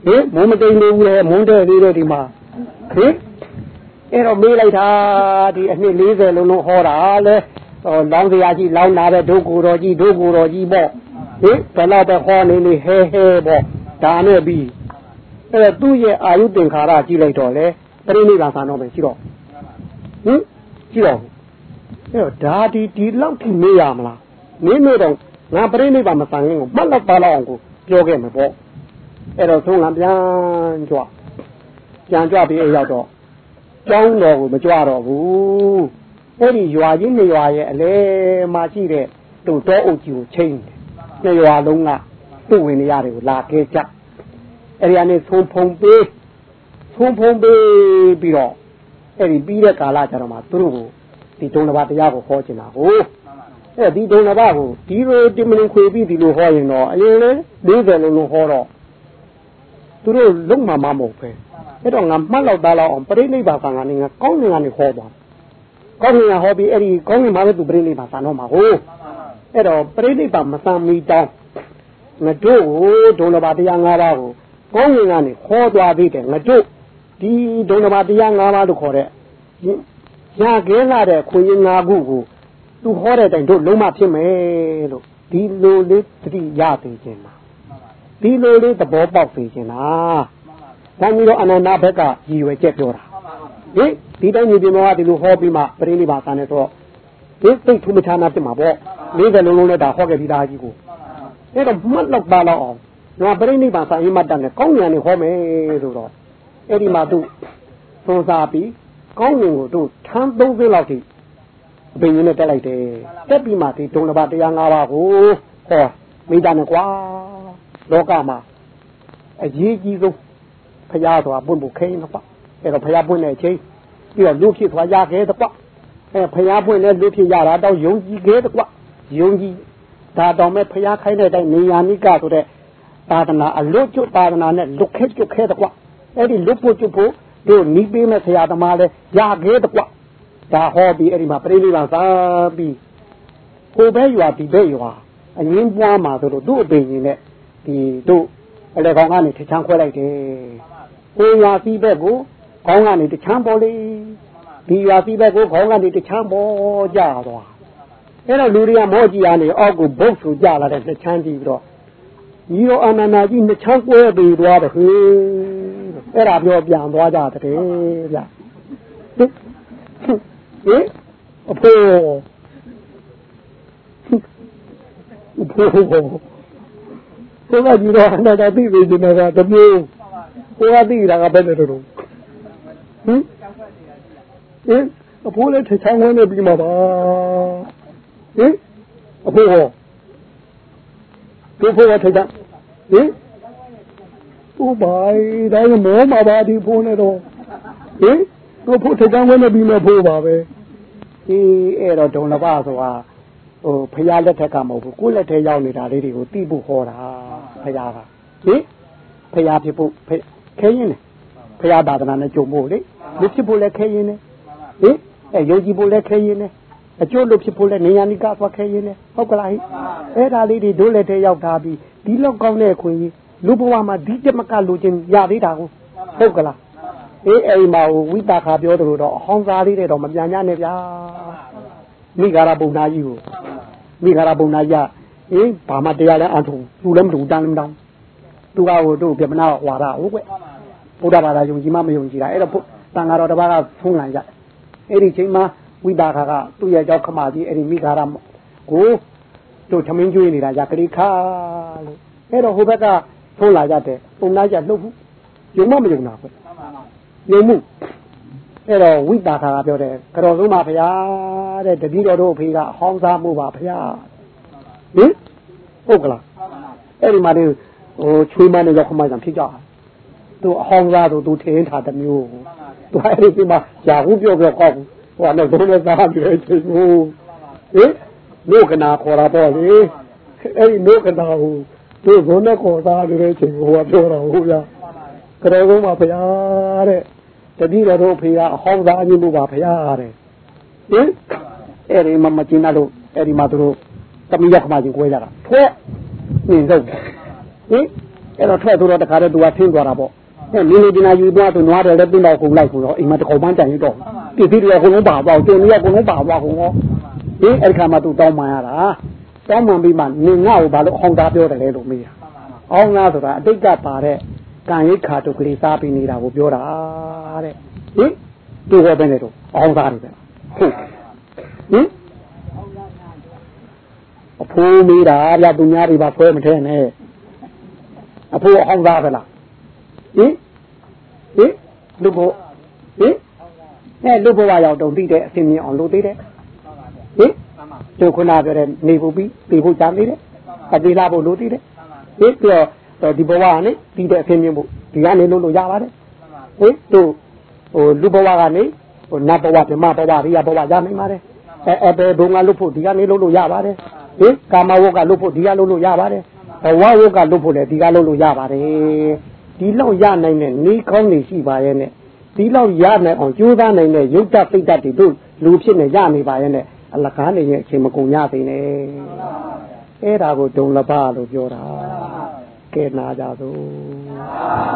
ဟင်မုန်းမတိန်လို့ဘူးလေမုန်းတယ်လေးတော့ဒီမှာဟင်အဲ့တော့မေးလိုက်တာဒီအနှစ်40လုံးလုံးဟောတာလဲဟောလောင်းစရာကြီးလောင်းတာပဲဒုကိုတော်ကြီးဒုကိုတော်ကြီးပေါ့ဟင်ဘယ်တော့ပဲဟောနေနေဟဲဟဲပေါ့ဒါနဲ့ပြီးအဲ့တော့သူ့ရဲ့အာယုတင်္ခါရကြည့်လိုက်တော့လေပရိနိဗ္ဗာန်ဆံတော့ပဲရှိတော့ဟင်ရှိတော့ အဲ့တော့ဒါဒီဒီလောက်ထိမေးရမလားမင်းတို့တော့ငါပရိနိဗ္ဗာန်မဆံခင်ကိုမှတ်လောက်ပါလောက်အောင်ကိုပြောခဲ့မှာပေါ့အဲ့တော့သုံးကပြန်ကြွပြန်ကြွပြီးအဲ့ရောက်တော့ကျောင်းတော်ကိုမကြွတော့ဘူးအဲ့ဒီရွာကြီးနေရွာရဲ့အလဲမှာရှိတဲ့တို့တောအုပ်ကြီးကိုချိန်တယ်နှစ်ရွာလုံးကသူ့ဝင်နေရတယ်ကိုလာခဲ့ကြအဲ့ဒီကနေသုံးဖုံပေးသုံးဖုံပေးပြီးတော့အဲ့ဒီပြီးတဲ့ကာလကျတော့မှသူတို့ကို ဒီဒုံတစ်ပါးတရားကိုဟောချင်တာကိုအဲ့ဒီဒုံတစ်ပါးကိုဒီလိုတင်မလင်ခွေပြီးဒီလိုဟောရင်တော့အရင်လေ40လုံးလုံးဟောတော့သူတို့လုံးမမမဟုတ်ပဲအဲ့တော့ငါမှတ်လောက်သားလောက်အောင်ပြိဋိဘါကငါနေငါကောင်းနေငါနေဟောပါကောင်းနေငါဟောပြီးအဲ့ဒီကောင်းနေမှာပဲသူပြိဋိဘါဆန်တော့မှာဟုတ်အဲ့တော့ပြိဋိဘါမဆန်မီတောင်းငါတို့ကိုဒုံတစ်ပါးတရား၅ပါးကိုကောင်းနေကနေခေါ်သွားသေးတယ်ငါတို့ဒီဒုံတစ်ပါးတရား၅ပါးလို့ခေါ်တဲ့ ရခဲလာတဲ့ခွင့်ရ၅ခုကိုသူဟောတဲ့အတိုင်းတို့လုံးမဖြစ်မယ်လို့ဒီဒီလိုလေးတတိရသေးခြင်းလားဒီလိုလေးသဘောပေါက်သေးခြင်းလားဒါမျိုးတော့အနန္တဘက်ကရည်ရွယ်ချက်ပြောတာဟင်ဒီတိုင်းညီပြမောကဒီလိုဟောပြီးမှပရိနိဗ္ဗာန်ဆန်နေတော့ဒီသိထူးမချာနာဖြစ်မှာပေါ့လေးတယ်လုံးလုံးနဲ့ဒါဟောခဲ့ပြီးသားကြီးကိုအဲ့တော့မှတ်လောက်ပါတော့အောင်ငါပရိနိဗ္ဗာန်ဆန်ရင်မှတ်တယ်ကောင်းဉာဏ်နဲ့ဟောမယ်ဆိုတော့အဲ့ဒီမှာသူသုံးစားပြီး ကောင်းဉာဏ်ကိုတို့ထမ်း30လောက်ထိအပင်ရင်းနဲ့တက်လိုက်တယ်တက်ပြီးမှဒီဒုံတစ်ပါးတရား၅ပါးကိုဟောမိသားနဲ့ကွာလောကမှာအရေးကြီးဆုံးဖရာဆိုတာပွင့်ဖို့ခိန်းတော့အဲ့တော့ဖရာပွင့်တဲ့အချိန်ပြီးတော့လူဖြစ်သွားရခဲ့တော့အဲဖရာပွင့်လဲလူဖြစ်ရတာတော့ယုံကြည်ခဲ့တော့ယုံကြည်ဒါတောင်မဲ့ဖရာခိုင်းတဲ့အတိုင်းနေယာနိကဆိုတဲ့သာသနာအလွတ်ကျွတ်သာသနာနဲ့လွတ်ခဲကျွတ်ခဲတော့အဲ့ဒီလွတ်ဖို့ကျွတ်ဖို့ တို့နီးပေးမဲ့ဆရာသမားလဲရခဲ့တော့ဒါဟောပြီးအဲ့ဒီမှာပြိဋိဘံသာပြီးဟိုဘဲရွာဒီဘဲရွာအငင်းပွားမှာဆိုတော့သူ့အပင်ကြီးနဲ့ဒီတို့အလေကောင်ကနေထချမ်းခွဲလိုက်တယ်ဟိုရွာစီးဘက်ကိုခေါင်းကနေတချမ်းပေါ်လေဒီရွာစီးဘက်ကိုခေါင်းကနေတချမ်းပေါ်ကြသွားအဲ့တော့လူတွေကမောကြည့်ရနေအောက်ကိုဘုတ်ဆိုကြလာတဲ့တချမ်းကြည့်ပြီးတော့ ညီတော်အာနန္ဒာကြီးနှစ်ချမ်းကွဲပြီးသွားတယ်ဟေးအဲ့ဒါပြောပြန်သွားကြတယ်ဗျဟင်အဖေအဖေဟိုကကြီးတော့အနာတသိနေကြတာတမျိုးဟိုကသိတာကဘယ်နဲ့တော့ဟင်ဟင်အဖိုးလည်းထချောင်းဝင်နေပြီးမှာပါဟင်အဖိုးဟော ဒီဖိုးကထချောင်းဟင်သူ့ဘာဒါကမောမှာပါဒီဖိုးနဲ့တော့ဟင်တို့ဖို့ထချောင်းဝင်နေပြီးမှာဖိုးပါပဲအေးအဲ့တော့ဒုံလပဆိုတာဟိုဖရာလက်ထက်ကမဟုတ်ဘူးကိုယ့်လက်ထက်ရောက်နေတာလေးတွေကိုတိဖို့ဟောတာဖရာကဟင်ဖရာဖြစ်ဖို့ခဲရင်လေဖရာသာသနာနဲ့ကြုံဖို့လေလူဖြစ်ဖို့လည်းခဲရင်လေဟင်အဲယုံကြည်ဖို့လည်းခဲရင်လေ အကျိုးလို့ဖြစ်ဖို့လည်းနေယာနိကသွားခဲရင်လေဟုတ်ကလားဟိအဲ့ဒါလေးတွေဒုလက်ထက်ရောက်တာပြီးဒီလောက်ကောင်းတဲ့ခွင့်ကြီးလူဘဝမှာဒီတမကလူချင်းရသေးတာကိုဟုတ်ကလားအေးအိမ်မှာဝိတာခါပြောတယ်လို့တော့အဟောင်းစားလေးတွေတော့မပြန်ကြနဲ့ဗျာမိဂါရပုံနာကြီးကိုမိဂါရပုံနာကြီးအေးဘာမှတရားလည်းအထုံသူလည်းမတူတန်းလည်းမတောင်းသူကဟိုတို့ပြမနာဝါဒဟုတ်ကွဘုရားဘာသာယုံကြည်မှမယုံကြည်တာအဲ့တော့တန်ဃာတော်တစ်ပါးကဖုံးလာကြအဲ့ဒီချိန်မှာ ဝိတာခါကသူ့ရဲ့ကြောက်ခမကြီးအဲ့ဒီမိဂါရကိုတို့သမင်းကျွေးနေတာကြကလေးခါလို့အဲ့တော့ဟိုဘက်ကဖုံးလာကြတယ်ပုံနာကြလှုပ်ဘူးယုံမမယုံတာကွယုံမှုအဲ့တော့ဝိတာခါကပြောတယ်ကတော်ဆုံးပါဗျာတဲ့တတိတော်တို့အဖေကအဟောင်းစားမှုပါဗျာဟင်ဟုတ်ကလားအဲ့ဒီမှာဒီဟိုချွေးမနဲ့ရောက်ခမဆံဖြစ်ကြသူအဟောင်းစားသူသူထင်းထားတဲ့မျိုးသူအဲ့ဒီမှာယာဟုပြောပြောကောက် ဟိုကတော့ဘုန်းနဲ့စားပြီးတဲ့ချိန်ကိုဟင်လောကနာခေါ်တာပေါ့လေအဲ့ဒီလောကနာဟိုသူဘုန်းနဲ့ခေါ်စားတဲ့ချိန်ကိုဟိုကပြောတာဟုတ်ဗျာကတော်ဆုံးပါဗျာတဲ့တတိတော်တို့ဖေကအဟောင်းစားအမြင်မှုပါဗျာတဲ့ဟင်အဲ့ဒီမှာမကျင်တော့အဲ့ဒီမှာသူတို့တမီးရခမချင်းကိုကြတာထွက်နေစုပ်ဟင်အဲ့တော့ထွက်သူတော့တခါတည်းသူကဆင်းသွားတာပေါ့ အဲနေနေဒီနာယူသွားသူနွားတယ်လည်းပြင်းတော့ကုန်လိုက်ကိုတော့အိမ်မှာတခေါမှန်းကြံရတော့တိတိတွေကကုန်လုံးပါပေါ့ကျုံတွေကကုန်လုံးပါပေါ့ကုန်ရောဟင်အဲ့ဒီခါမှာသူတောင်းပန်ရတာတောင်းပန်ပြီးမှနေငါ့ကိုဘာလို့အောင်သားပြောတယ်လဲလို့မေးတာအောင်သားဆိုတာအတိတ်ကပါတဲ့ကံရိတ်ခါတုကလေးစားပြီးနေတာကိုပြောတာတဲ့ဟင်သူဟောပဲနေတော့အောင်သားတယ်ဟုတ်ဟင်အဖိုးမေးတာဗျသူများတွေပါဆွဲမထဲနဲ့အဖိုးအောင်သားပဲလား ဟင်ဟင်လူဘဟင်အဲလူဘဝရောက်တော့သိတဲ့အစင်မြင်အောင်လုပ်သေးတယ်ဟင်သူခုနပြောတဲ့နေဖို့ပြီးပြေဖို့ကြံသေးတယ်အသေးလာဖို့လုပ်သေးတယ်ဟင်ပြောဒီဘဝကနေပြီးတဲ့အစင်မြင်ဖို့ဒီကနေလုပ်လို့ရပါတယ်ဟင်သူဟိုလူဘဝကနေဟိုနတ်ဘဝပြမဘဝရိယဘဝရနိုင်ပါတယ်အဲအဲဘယ်ဘုံကလုပ်ဖို့ဒီကနေလုပ်လို့ရပါတယ်ဟင်ကာမဝုတ်ကလုပ်ဖို့ဒီကလုပ်လို့ရပါတယ်ဘဝဝုတ်ကလုပ်ဖို့လည်းဒီကလုပ်လို့ရပါတယ် ဒီလောက်ရနိုင်တဲ့နေကောင်းနေရှိပါရဲ့နဲ့ဒီလောက်ရနိုင်အောင်ကြိုးစားနိုင်တဲ့ယုတ်တစိတ်တတ်တွေတို့လူဖြစ်နေရနေပါရဲ့နဲ့အလကားနေရဲ့အချိန်မကုန်ရသေးနဲ့အဲ့ဒါကိုဒုံလပလို့ပြောတာကဲနာကြသို့